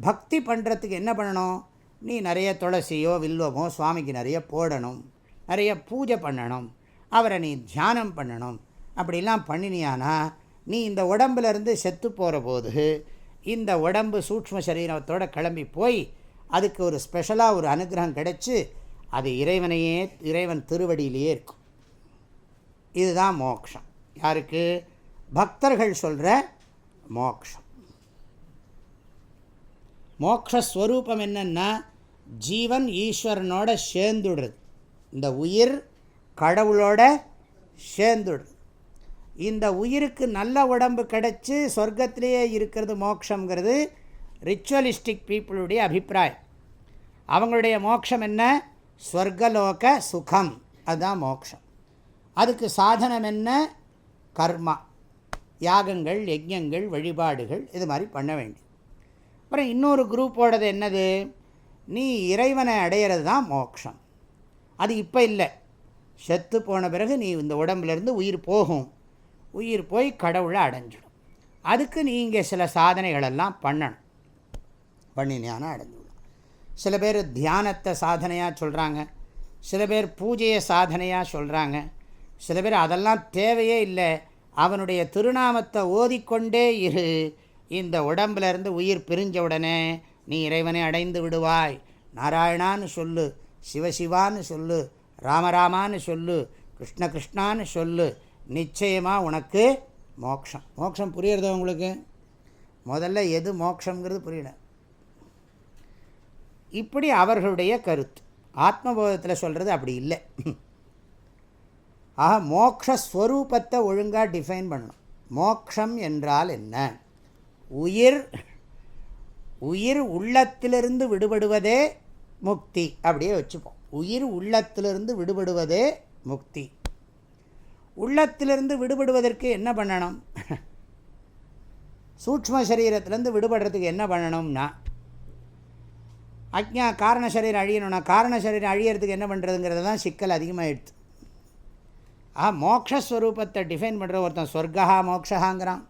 [SPEAKER 1] பக்தி பண்ணுறதுக்கு என்ன பண்ணணும்? நீ நிறைய துளசியோ வில்வமோ சுவாமிக்கு நிறைய போடணும். நிறைய பூஜை பண்ணணும். அவரை நீ தியானம் பண்ணணும். அப்படிலாம் பண்ணினியானா நீ இந்த உடம்புலேருந்து செத்து போகிற போது இந்த உடம்பு சூக்ம சரீரத்தோடு கிளம்பி போய் அதுக்கு ஒரு ஸ்பெஷலாக ஒரு அனுகிரகம் கிடச்சி அது இறைவனையே இறைவன் திருவடியிலேயே இருக்கும். இதுதான் மோக்ஷம். யாருக்கு? பக்தர்கள் சொல்கிற மோக்ஷம். மோக்ஷஸ்வரூபம் என்னென்னா ஜீவன் ஈஸ்வரனோட சேர்ந்துடுறது. இந்த உயிர் கடவுளோட சேர்ந்துடுது. இந்த உயிருக்கு நல்ல உடம்பு கிடச்சி சொர்க்கத்திலேயே இருக்கிறது மோக்ஷங்கிறது ரிச்சுவலிஸ்டிக் பீப்புளுடைய அபிப்பிராயம். அவங்களுடைய மோட்சம் என்ன? ஸ்வர்கலோக சுகம். அதுதான் மோக்ஷம் அதுக்கு சாதனம் என்ன? கர்மா. யாகங்கள் யஜ்யங்கள் வழிபாடுகள் இது மாதிரி பண்ண வேண்டியது. அப்புறம் இன்னொரு குரூப்போடது என்னது? நீ இறைவனை அடையிறது தான் மோக்ஷம் அது இப்போ இல்லை. செத்து போன பிறகு நீ இந்த உடம்புலேருந்து உயிர் போகும். உயிர் போய் கடவுளை அடைஞ்சிடும். அதுக்கு நீங்கள் சில சாதனைகளெல்லாம் பண்ணணும். பண்ணி ஞானம் அடைஞ்சிடும் சில பேர் தியானத்தை சாதனையாக சொல்கிறாங்க சில பேர் பூஜையை சாதனையாக சொல்கிறாங்க சில பேர் அதெல்லாம் தேவையே இல்லை அவனுடைய திருநாமத்தை ஓதிக்கொண்டே இரு இந்த உடம்புலேருந்து உயிர் பிரிஞ்ச உடனே நீ இறைவனை அடைந்து விடுவாய். நாராயணான்னு சொல்லு சிவசிவான்னு சொல்லு ராமராமான்னு சொல்லு கிருஷ்ண கிருஷ்ணான்னு சொல்லு நிச்சயமாக உனக்கு மோக்ஷம். மோக்ஷம் புரியுறதோ உங்களுக்கு? முதல்ல எது மோக்ஷங்கிறது புரியணும் இப்படி அவர்களுடைய கருத்து. ஆத்மபோதத்தில் சொல்கிறது அப்படி இல்லை. ஆக மோக்ஷஸ்வரூபத்தை ஒழுங்காக டிஃபைன் பண்ணணும். மோக்ஷம் என்றால் என்ன? உயிர் உயிர் உள்ளத்திலிருந்து விடுபடுவதே முக்தி அப்படியே வச்சுப்போம். உயிர் உள்ளத்திலிருந்து விடுபடுவதே முக்தி. உள்ளத்திலிருந்து விடுபடுவதற்கு என்ன பண்ணணும்? சூக்ம சரீரத்திலேருந்து விடுபடுறதுக்கு என்ன பண்ணணும்னா அக்ஞா காரண சரீரம் அழியணும்னா காரண சரீரம் அழியறதுக்கு என்ன பண்ணுறதுங்கிறது தான் சிக்கல் அதிகமாக எடுத்து ஆ மோக்ஷஸ்வரூபத்தை டிஃபைன் பண்ணுற ஒருத்தன் சொர்க்கா மோக்ஷாங்கிறான்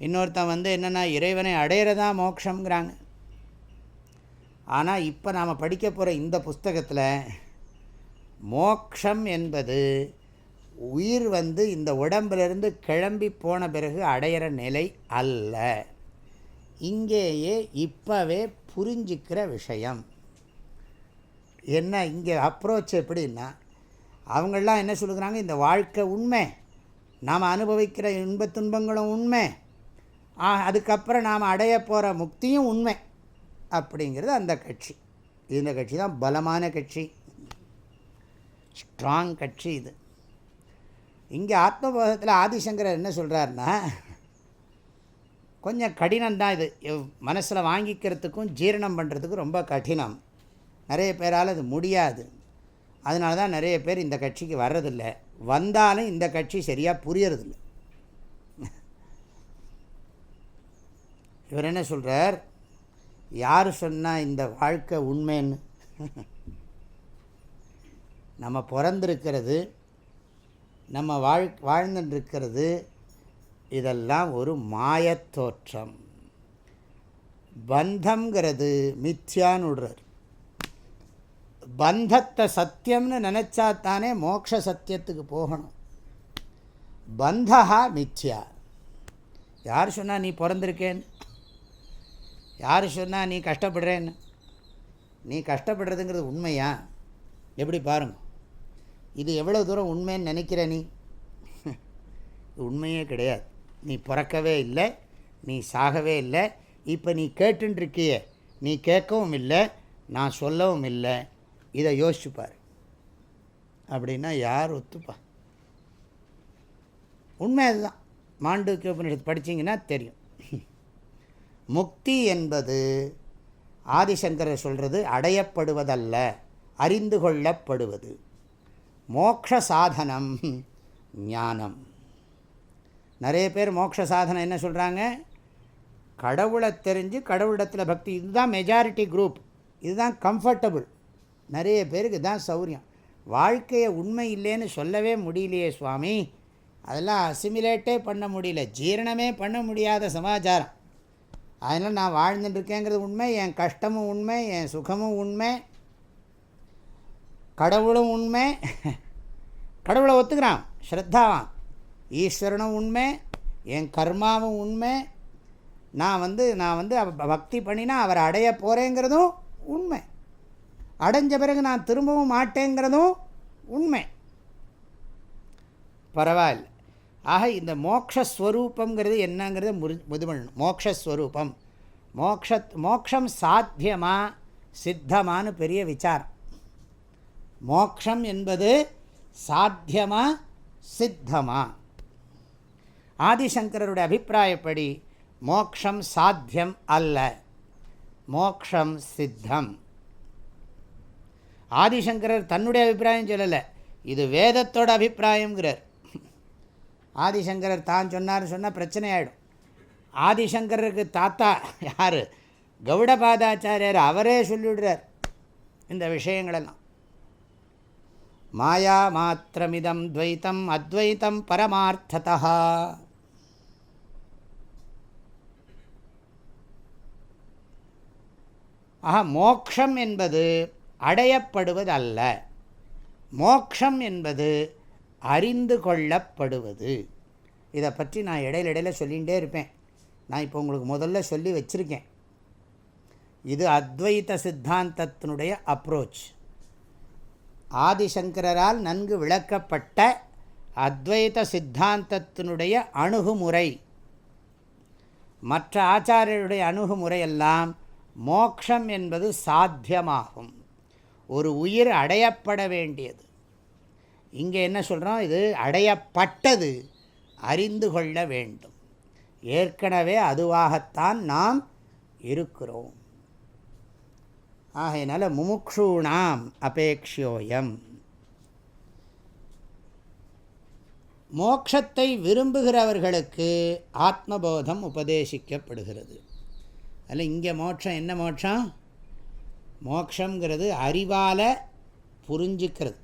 [SPEAKER 1] இன்னொருத்தன் வந்து என்னென்னா இறைவனை அடையிறதா மோக்ஷங்கிறாங்க ஆனால் இப்போ நாம் படிக்க போகிற இந்த புஸ்தகத்தில் மோக்ஷம் என்பது உயிர் வந்து இந்த உடம்பிலிருந்து கிளம்பி போன பிறகு அடையிற நிலை அல்ல. இங்கேயே இப்போவே புரிஞ்சிக்கிற விஷயம். என்ன இங்கே அப்ரோச் எப்படின்னா அவங்களாம் என்ன சொல்லுகிறாங்க இந்த வாழ்க்கை உண்மை நாம் அனுபவிக்கிற இன்ப துன்பங்களும் உண்மை அதுக்கப்புறம் நாம் அடைய போகிற முக்தியும் உண்மை அப்படிங்கிறது அந்த கட்சி. இந்த கட்சி தான் பலமான கட்சி. ஸ்ட்ராங் கட்சி இது. இங்கே ஆத்மபோதத்தில் ஆதிசங்கரர் என்ன சொல்கிறாருன்னா கொஞ்சம் கடினம்தான் இது. மனசில் வாங்கிக்கிறதுக்கும் ஜீரணம் பண்ணுறதுக்கும் ரொம்ப கடினம். நிறைய பேரால் அது முடியாது. அதனால தான் நிறைய பேர் இந்த கட்சிக்கு வர்றதில்லை. வந்தாலும் இந்த கட்சி சரியாக புரியறதில்லை. இவர் என்ன சொல்கிறார் யார் சொன்னால் இந்த வாழ்க்கை உண்மைன்னு? நம்ம பிறந்திருக்கிறது நம்ம வாழ் வாழ்ந்துட்டுருக்கிறது இதெல்லாம் ஒரு மாயத்தோற்றம் பந்தங்கிறது மித்யான்னு விடுறது பந்தத்தை சத்தியம்னு நினச்சா தானே மோக்ஷ சத்தியத்துக்கு போகணும். பந்தா மித்யா. யார் சொன்னால் நீ பிறந்திருக்கேன்னு? யார் சொன்னால் நீ கஷ்டப்படுறேன்னு? நீ கஷ்டப்படுறதுங்கிறது உண்மையா? எப்படி பாருங்க. இது எவ்வளோ தூரம் உண்மைன்னு நினைக்கிற நீ? உண்மையே கிடையாது. நீ பிறக்கவே இல்லை நீ சாகவே இல்லை. இப்போ நீ கேட்டுருக்கிய நீ கேட்கவும் இல்லை நான் சொல்லவும் இல்லை. இதை யோசிச்சுப்பார் அப்படின்னா யார் ஒத்துப்பா? உண்மை அதுதான். மாண்டுக்கு உபநிஷத்து படித்தீங்கன்னா தெரியும். முக்தி என்பது ஆதிசங்கரர் சொல்கிறது அடையப்படுவதல்ல அறிந்து கொள்ளப்படுவது. மோக்ஷ சாதனம் ஞானம். நிறைய பேர் மோட்ச சாதனை என்ன சொல்கிறாங்க கடவுளை தெரிஞ்சு கடவுளிடத்தில் பக்தி இதுதான் மெஜாரிட்டி குரூப் இதுதான் கம்ஃபர்டபுள் நிறைய பேருக்கு தான் சௌரியம். வாழ்க்கையை உண்மை இல்லைன்னு சொல்லவே முடியலையே சுவாமி. அதெல்லாம் அசிமிலேட்டே பண்ண முடியல. ஜீரணமே பண்ண முடியாத சமாச்சாரம். அதனால் நான் வாழ்ந்துட்டுருக்கேங்கிறது உண்மை என் கஷ்டமும் உண்மை என் சுகமும் உண்மை. கடவுளும் உண்மை. கடவுளை ஒத்துக்கிறான் ஸ்ரத்தாவான். ஈஸ்வரனும் உண்மை என் கர்மாவும் உண்மை. நான் வந்து நான் வந்து பக்தி பண்ணினா அவரை அடைய போகிறேங்கிறதும் உண்மை. அடைஞ்ச பிறகு நான் திரும்பவும் மாட்டேங்கிறதும் உண்மை. பரவாயில்ல. ஆக இந்த மோக்ஷஸ்வரூபங்கிறது என்னங்கிறத முரு முதுமண் மோக்ஷஸ்வரூபம். மோக்ஷ மோக்ஷம் சாத்தியமா சித்தமானு பெரிய விசாரம். மோக்ஷம் என்பது சாத்தியமா சித்தமா? ஆதிசங்கரருடைய அபிப்பிராயப்படி மோக்ஷம் சாத்தியம் அல்ல. மோக்ஷம் சித்தம். ஆதிசங்கரர் தன்னுடைய அபிப்பிராயம் சொல்லலை. இது வேதத்தோட அபிப்பிராயங்கிறார் ஆதிசங்கரர் தான் சொன்னார் சொன்னால் பிரச்சனை ஆகிடும் ஆதிசங்கரருக்கு தாத்தா யார்? கௌடபாதாச்சாரியர் அவரே சொல்லிவிடுறார் இந்த விஷயங்களெல்லாம். மாயா மாத்திரமிதம் துவைத்தம் அத்வைத்தம் பரமார்த்ததா. ஆக மோக்ஷம் என்பது அடையப்படுவது அல்ல மோக்ஷம் என்பது அறிந்து கொள்ளப்படுவது. இதை பற்றி நான் இடையில இடையில சொல்லிகிட்டே இருப்பேன். நான் இப்போ உங்களுக்கு முதல்ல சொல்லி வச்சுருக்கேன். இது அத்வைத சித்தாந்தத்தினுடைய அப்ரோச் ஆதிசங்கரால் நன்கு விளக்கப்பட்ட அத்வைத சித்தாந்தத்தினுடைய அணுகுமுறை. மற்ற ஆச்சாரியருடைய அணுகுமுறையெல்லாம் மோக்ஷம் என்பது சாத்தியமாகும். ஒரு உயிர் அடையப்பட வேண்டியது. இங்கே என்ன சொல்கிறோம் இது அடையப்பட்டது அறிந்து கொள்ள வேண்டும். ஏற்கனவே அதுவாகத்தான் நாம் இருக்கிறோம். ஆகையினால முமுக்ஷூணாம் அபேக்ஷோயம் மோக்ஷத்தை விரும்புகிறவர்களுக்கு ஆத்மபோதம் உபதேசிக்கப்படுகிறது. அதில் இங்கே மோட்சம் என்ன மோட்சம்? மோக்ஷங்கிறது அறிவால் புரிஞ்சுக்கிறது.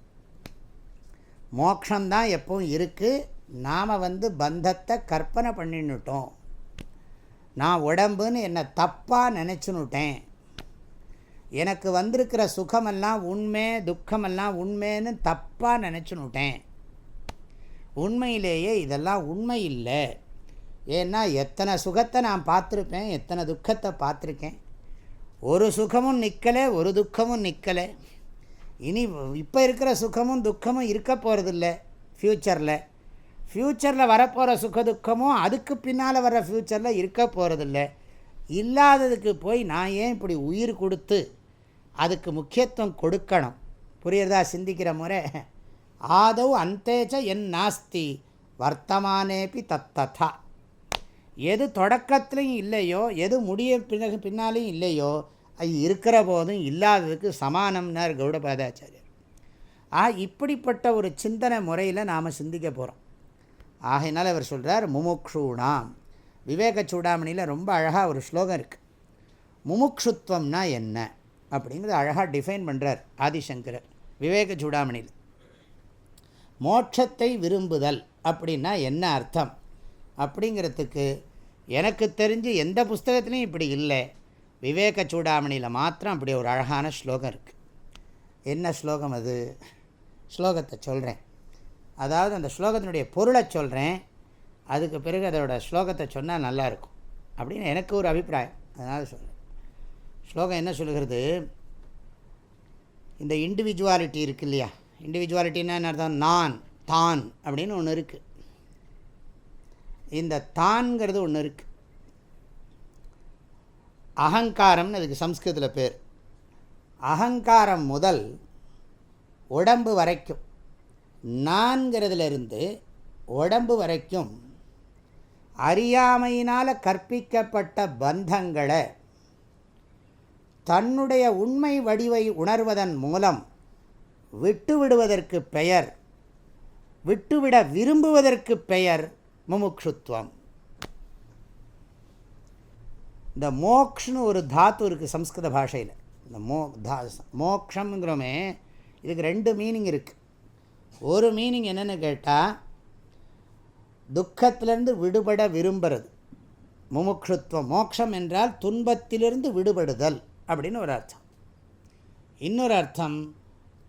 [SPEAKER 1] மோக்ஷந்தான் எப்பவும் இருக்குது நாம் வந்து பந்தத்தை கற்பனை பண்ணின்னுட்டோம். நான் உடம்புன்னு என்னை தப்பாக நினச்சுன்னுட்டேன். எனக்கு வந்திருக்கிற சுகமெல்லாம் உண்மை துக்கமெல்லாம் உண்மைன்னு தப்பாக நினச்சுன்னுட்டேன். உண்மையிலேயே இதெல்லாம் உண்மை இல்லை. ஏன்னா எத்தனை சுகத்தை நான் பார்த்துருப்பேன் எத்தனை துக்கத்தை பார்த்துருக்கேன். ஒரு சுகமும் நிற்கலை ஒரு துக்கமும் நிற்கலை இனி இப்போ இருக்கிற சுகமும் துக்கமும் இருக்க போகிறதில்ல ஃப்யூச்சரில் ஃப்யூச்சரில் வரப்போகிற சுக துக்கமும் அதுக்கு பின்னால் வர ஃப்யூச்சரில் இருக்க போகிறதில்ல இல்லாததுக்கு போய் நான் ஏன் இப்படி உயிர் கொடுத்து அதுக்கு முக்கியத்துவம் கொடுக்கணும்? புரியுறதா சிந்திக்கிற முறை? ஆதவ் அந்தேச்ச என் நாஸ்தி வர்த்தமானேபி தத்ததா. எது தொடக்கத்துலையும் இல்லையோ எது முடிய பிறகு பின்னாலேயும் இல்லையோ அது இருக்கிற போதும் இல்லாததுக்கு சமானம்னார் கௌடபாதாச்சாரியர். ஆ இப்படிப்பட்ட ஒரு சிந்தனை முறையில் நாம் சிந்திக்க போகிறோம் ஆகையினால் அவர் சொல்கிறார் முமுக்ஷூணாம் விவேக சூடாமணியில் ரொம்ப அழகாக ஒரு ஸ்லோகம் இருக்குது முமுக்ஷுத்வம்னா என்ன? அப்படிங்கிறது அழகாக டிஃபைன் பண்ணுறார் ஆதிசங்கரர் விவேக சூடாமணியில். மோட்சத்தை விரும்புதல் அப்படின்னா என்ன அர்த்தம்? அப்படிங்கிறதுக்கு எனக்கு தெரிஞ்சு எந்த புஸ்தகத்துலேயும் இப்படி இல்லை. விவேக சூடாமணியில் மாத்திரம் அப்படி ஒரு அழகான ஸ்லோகம் இருக்குது என்ன ஸ்லோகம் அது? ஸ்லோகத்தை சொல்கிறேன் அதாவது அந்த ஸ்லோகத்தினுடைய பொருளை சொல்கிறேன் அதுக்கு பிறகு அதோட ஸ்லோகத்தை சொன்னால் நல்லாயிருக்கும் அப்படின்னு எனக்கு ஒரு அபிப்பிராயம். அதனால் சொல்கிறேன் ஸ்லோகம் என்ன சொல்லுகிறது? இந்த இண்டிவிஜுவாலிட்டி இருக்கு இல்லையா? இண்டிவிஜுவாலிட்டின்னா என்ன அர்த்தம்? நான் தான் அப்படின்னு ஒன்று இருக்குது இந்த தான்ங்கிறது ஒன்று இருக்குது அகங்காரம்னு அதுக்கு சம்ஸ்கிருதத்தில் பேர். அகங்காரம் முதல் உடம்பு வரைக்கும் நான்கிறதுலேருந்து உடம்பு வரைக்கும் அறியாமையினால் கற்பிக்கப்பட்ட பந்தங்களை தன்னுடைய உண்மை வடிவை உணர்வதன் மூலம் விட்டுவிடுவதற்கு பெயர் விட்டுவிட விரும்புவதற்கு பெயர் முமுக்ஷுத்வம். இந்த மோக்ஷ்னு ஒரு தாத்து இருக்குது சம்ஸ்கிருத பாஷையில். இந்த மோ தா மோக்ஷங்கிறோமே இதுக்கு ரெண்டு மீனிங் இருக்குது ஒரு மீனிங் என்னென்னு கேட்டால் துக்கத்திலேருந்து விடுபட விரும்புறது. முமுக்ஷுத்வம் மோக்ஷம் என்றால் துன்பத்திலிருந்து விடுபடுதல் அப்படின்னு ஒரு அர்த்தம். இன்னொரு அர்த்தம்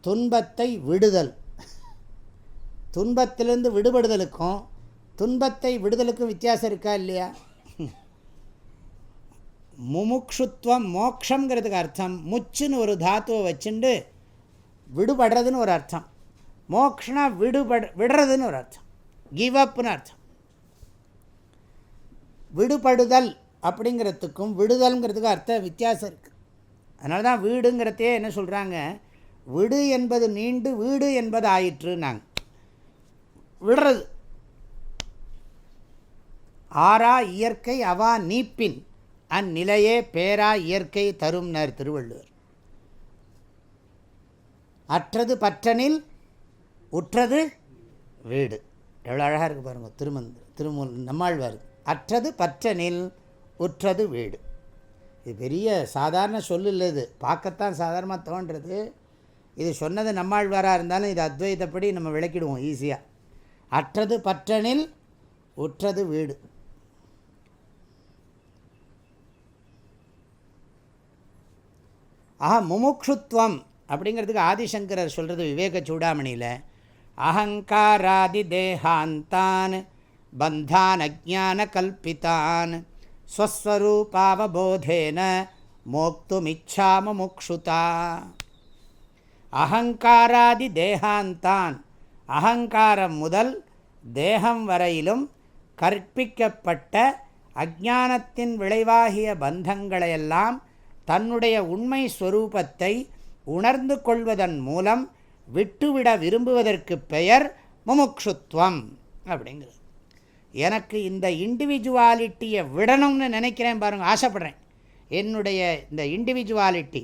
[SPEAKER 1] துன்பத்தை விடுதல். துன்பத்திலிருந்து விடுபடுதலுக்கும் துன்பத்தை விடுதலுக்கும் வித்தியாசம் இருக்கா இல்லையா? முமுக்ஷுத்வம் மோக்ஷங்கிறதுக்கு அர்த்தம். முச்சுன்னு ஒரு தாத்துவை வச்சுண்டு விடுபடுறதுன்னு ஒரு அர்த்தம். மோக்ஷனா விடுபட விடுறதுன்னு ஒரு அர்த்தம். கிவ் அப்னு அர்த்தம். விடுபடுதல் அப்படிங்கிறதுக்கும் விடுதல்ங்கிறதுக்கும் அர்த்தம் வித்தியாசம் இருக்குது அதனால தான் வீடுங்கிறதே என்ன சொல்கிறாங்க விடு என்பது நீண்டு வீடு என்பது ஆயிற்று நாங்கள் விடுறது. ஆறா இயற்கை அவா நீப்பின். அந்நிலையே பேரா இயற்கை தரும்னர் திருவள்ளுவர். அற்றது பற்றனில் உற்றது வீடு. எவ்வளோ அழகாக இருக்குது பாருங்கள் திருமந்த திருமூல் நம்மாழ்வார். அற்றது பற்றனில் உற்றது வீடு. இது பெரிய சாதாரண சொல்லு இல்லை இது. பார்க்கத்தான் சாதாரணமாக தோன்றது. இது சொன்னது நம்மாழ்வாராக இருந்தாலும் இது அத்வைத்தப்படி நம்ம விளக்கிடுவோம் ஈஸியாக அற்றது பற்றனில் உற்றது வீடு. ஆஹா முமுக்ஷுத்வம் அப்படிங்கிறதுக்கு ஆதிசங்கரர் சொல்கிறது விவேக சூடாமணியில். அகங்காராதி தேகாந்தான் பந்தான் அஜான கல்பித்தான் ஸ்வஸ்வரூபாவபோதேன மோக்துமிச்சா முமுக்ஷுதா. அகங்காராதி தேகாந்தான் அகங்காரம் முதல் தேகம் வரையிலும் கற்பிக்கப்பட்ட அஜானத்தின் விளைவாகிய பந்தங்களையெல்லாம் தன்னுடைய உண்மை ஸ்வரூபத்தை உணர்ந்து கொள்வதன் மூலம் விட்டுவிட விரும்புவதற்கு பெயர் முமுக்ஷுத்வம் அப்படிங்கிறது. எனக்கு இந்த இண்டிவிஜுவாலிட்டியை விடணும்னு நினைக்கிறேன் பாருங்கள் ஆசைப்பட்றேன். என்னுடைய இந்த இண்டிவிஜுவாலிட்டி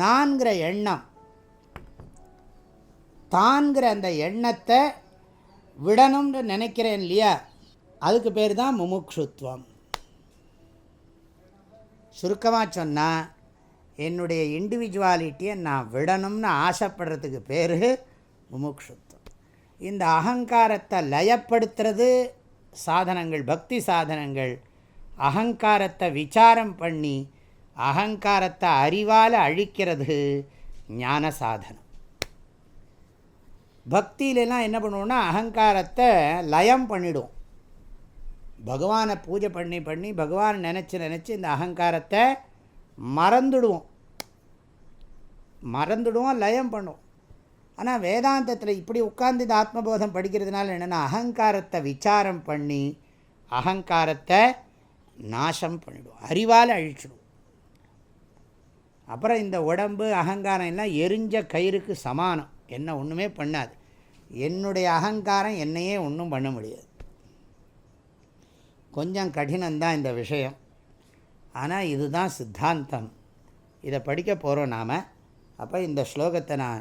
[SPEAKER 1] நான்கிற எண்ணம் தான்கிற அந்த எண்ணத்தை விடணும்னு நினைக்கிறேன் இல்லையா? அதுக்கு பேர் தான் முமுக்ஷுத்வம். சுருக்கமாக சொன்னால் என்னுடைய இண்டிவிஜுவாலிட்டியை நான் விடணும்னு ஆசைப்படுறதுக்கு பேர் முமுக்ஷுத்வம் இந்த அகங்காரத்தை லயப்படுத்துறது சாதனங்கள் பக்தி சாதனங்கள். அகங்காரத்தை விசாரம் பண்ணி அகங்காரத்தை அறிவால் அழிக்கிறது ஞான சாதனம். பக்தியிலலாம் என்ன பண்ணுவோன்னா அகங்காரத்தை லயம் பண்ணிவிடுவோம் பகவானை பூஜை பண்ணி பண்ணி பகவான் நினச்சி நினச்சி இந்த அகங்காரத்தை மறந்துடுவோம். மறந்துடுவோம் லயம் பண்ணுவோம். ஆனால் வேதாந்தத்தில் இப்படி உட்கார்ந்து இந்த ஆத்மபோதம் படிக்கிறதுனால என்னென்னா அகங்காரத்தை விசாரம் பண்ணி அகங்காரத்தை நாசம் பண்ணிவிடுவோம் அறிவால் அழிச்சிடுவோம். அப்புறம் இந்த உடம்பு அகங்காரம் எல்லாம் எரிஞ்ச கயிறுக்கு சமானம். என்ன ஒன்றுமே பண்ணாது. என்னுடைய அகங்காரம் என்னையே ஒன்றும் பண்ண முடியாது. கொஞ்சம் கடினம்தான் இந்த விஷயம். ஆனால் இதுதான் சித்தாந்தம். இதை படிக்க போகிறோம் நாம். அப்போ இந்த ஸ்லோகத்தை நான்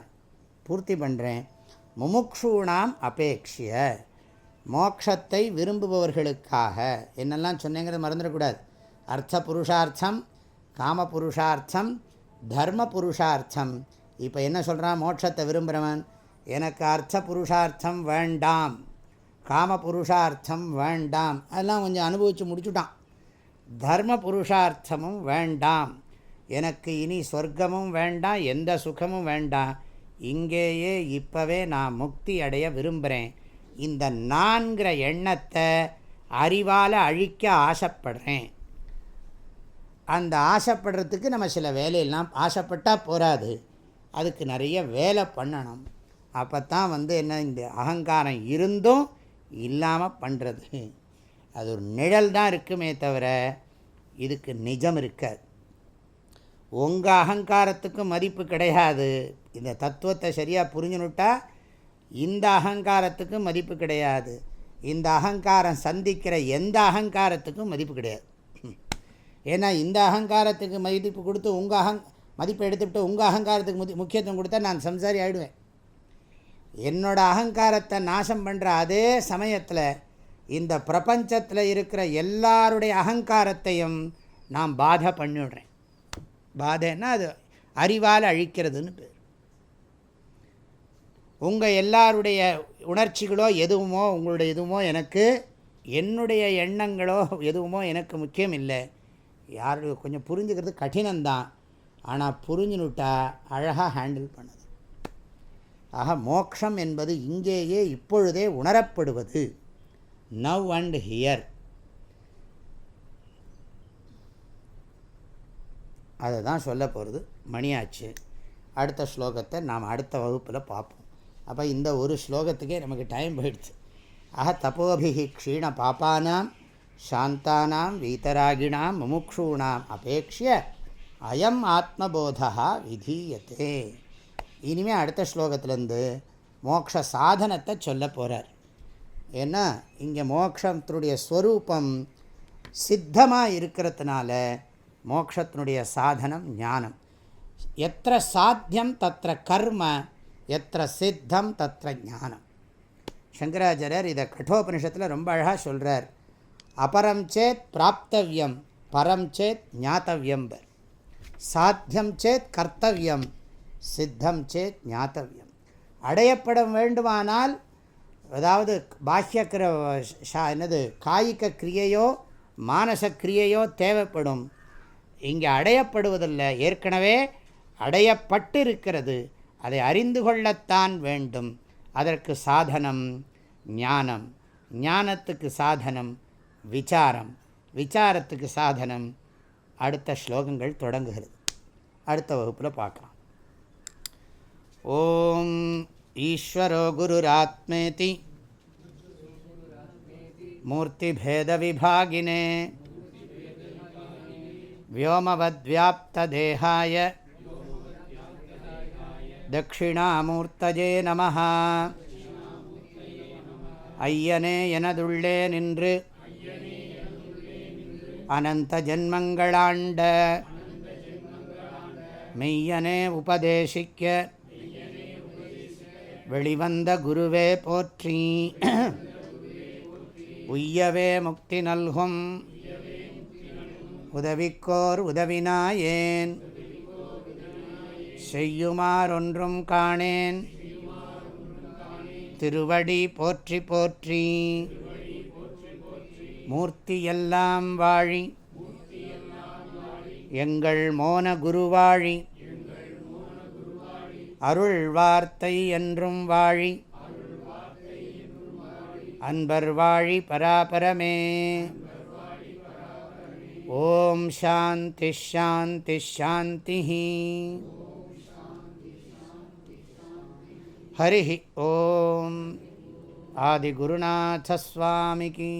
[SPEAKER 1] பூர்த்தி பண்ணுறேன் முமுக்ஷூணாம் அபேட்சிய மோக்ஷத்தை விரும்புபவர்களுக்காக. என்னெல்லாம் சொன்னேங்கிறது மறந்துடக்கூடாது. அர்த்த புருஷார்த்தம் காம புருஷார்த்தம் தர்ம புருஷார்த்தம் இப்போ என்ன சொல்கிறான் மோட்சத்தை விரும்புகிறவன் எனக்கு அர்த்த புருஷார்த்தம் வேண்டாம். காம புருஷார்த்தம் வேண்டாம். அதெல்லாம் கொஞ்சம் அனுபவித்து முடிச்சுட்டான். தர்ம புருஷார்த்தமும் வேண்டாம். எனக்கு இனி சொர்க்கமும் வேண்டாம் எந்த சுகமும் வேண்டாம். இங்கேயே இப்போவே நான் முக்தி அடைய விரும்புகிறேன் இந்த நான்கிற எண்ணத்தை அறிவால் அழிக்க ஆசைப்படுறேன். அந்த ஆசைப்படுறதுக்கு நம்ம சில வேலையெல்லாம் ஆசைப்பட்டால் போகாது அதுக்கு நிறைய வேலை பண்ணணும். அப்போ தான் வந்து என்ன இந்த அகங்காரம் இருந்தும் இல்லாமல் பண்ணுறது அது ஒரு நிழல் தான் இருக்குமே தவிர இதுக்கு நிஜம் இருக்காது. உங்கள் அகங்காரத்துக்கும் மதிப்பு கிடையாது. இந்த தத்துவத்தை சரியாக புரிஞ்சுனுட்டா இந்த அகங்காரத்துக்கும் மதிப்பு கிடையாது. இந்த அகங்காரம் சந்திக்கிற எந்த அகங்காரத்துக்கும் மதிப்பு கிடையாது. ஏன்னா இந்த அகங்காரத்துக்கு மதிப்பு கொடுத்து உங்கள் அகங் மதிப்பை எடுத்துக்கிட்டு உங்கள் அகங்காரத்துக்கு முக்கியத்துவம் கொடுத்தா நான் சம்சாரி ஆகிடுவேன் என்னோடய அகங்காரத்தை நாசம் பண்ணுற அதே சமயத்தில் இந்த பிரபஞ்சத்தில் இருக்கிற எல்லாருடைய அகங்காரத்தையும் நான் பாதை பண்ணிவிடுறேன் பாதைன்னா அது அறிவால் அழிக்கிறதுன்னு பேர். உங்கள் எல்லாருடைய உணர்ச்சிகளோ எதுவுமோ உங்களுடைய எதுவுமோ எனக்கு என்னுடைய எண்ணங்களோ எதுவுமோ எனக்கு முக்கியம் இல்லை. யாரு கொஞ்சம் புரிஞ்சுக்கிறது கடினம்தான். ஆனால் புரிஞ்சுனுட்டா அழகாக ஹேண்டில் பண்ண ஆக மோக்ஷம் என்பது இங்கேயே இப்பொழுதே உணரப்படுவது. நவ் அண்ட் ஹியர் அதை தான் சொல்ல போகிறது மணியாச்சு. அடுத்த ஸ்லோகத்தை நாம் அடுத்த வகுப்பில் பார்ப்போம். அப்போ இந்த ஒரு ஸ்லோகத்துக்கே நமக்கு டைம் போயிடுச்சு. ஆக தப்போபிஹி க்ஷீண பாப்பானாம் சாந்தானாம் வீத்தராகிணாம் முமுக்ஷூணாம் அபேட்சிய அயம் ஆத்மபோதா விதீயத்தே இனிமேல் அடுத்த ஸ்லோகத்திலேருந்து மோக்ஷ சாதனத்தை சொல்ல போகிறார் ஏன்னா இங்கே மோக்ஷத்தினுடைய ஸ்வரூபம் சித்தமாக இருக்கிறதுனால மோக்ஷத்தினுடைய சாதனம் ஞானம். எத்த சாத்தியம் தத்திர கர்ம எத்த சித்தம் தத்திர ஞானம். சங்கராச்சாரியர் இதை கட்டோபனிஷத்தில் ரொம்ப அழகாக சொல்கிறார் அபரம் சேத் பிராப்தவியம் பரம் சேத் ஞாத்தவியம் சாத்தியம் சேத் கர்த்தவியம் சித்தம் சேத் ஞாத்தவியம். அடையப்பட வேண்டுமானால் அதாவது பாஹ்ய என்னது காய்க கிரியையோ மானச கிரியையோ தேவைப்படும். இங்கே அடையப்படுவதில்லை. ஏற்கனவே அடையப்பட்டு இருக்கிறது அதை அறிந்து கொள்ளத்தான் வேண்டும். அதற்கு சாதனம் ஞானம். ஞானத்துக்கு சாதனம் விசாரம். விசாரத்துக்கு சாதனம். அடுத்த ஸ்லோகங்கள் தொடங்குகிறது. அடுத்த வகுப்பில் பார்க்கலாம். ஓம் ஈஸ்வரோ குருராத்மேதி மூர்த்திபேதவிபாகினே व्योमवद्व्याप्तदेहाय தட்சிணாமூர்த்தஜே நம ஐயனே எனதுள்ளே நின்று அனந்த ஜென்மங்களாண்ட மெய்யனே உபதேசிக்க வெளிவந்த குருவே போற்றி. உய்யவே முக்தி நல்கும். உதவிக்கோர் உதவினாயேன். செய்யுமாறொன்றும் காணேன். திருவடி போற்றி போற்றி. மூர்த்தியெல்லாம் வாழி. எங்கள் மோன குருவாழி. அருள் வார்த்தை என்றும் வாழி அன்பர் வாழி பராபரமே ஓம் சாந்தி ஷாந்தி ஷாந்தி ஹரி ஓம் ஆதிகுருநாசஸ்வாமிக்கு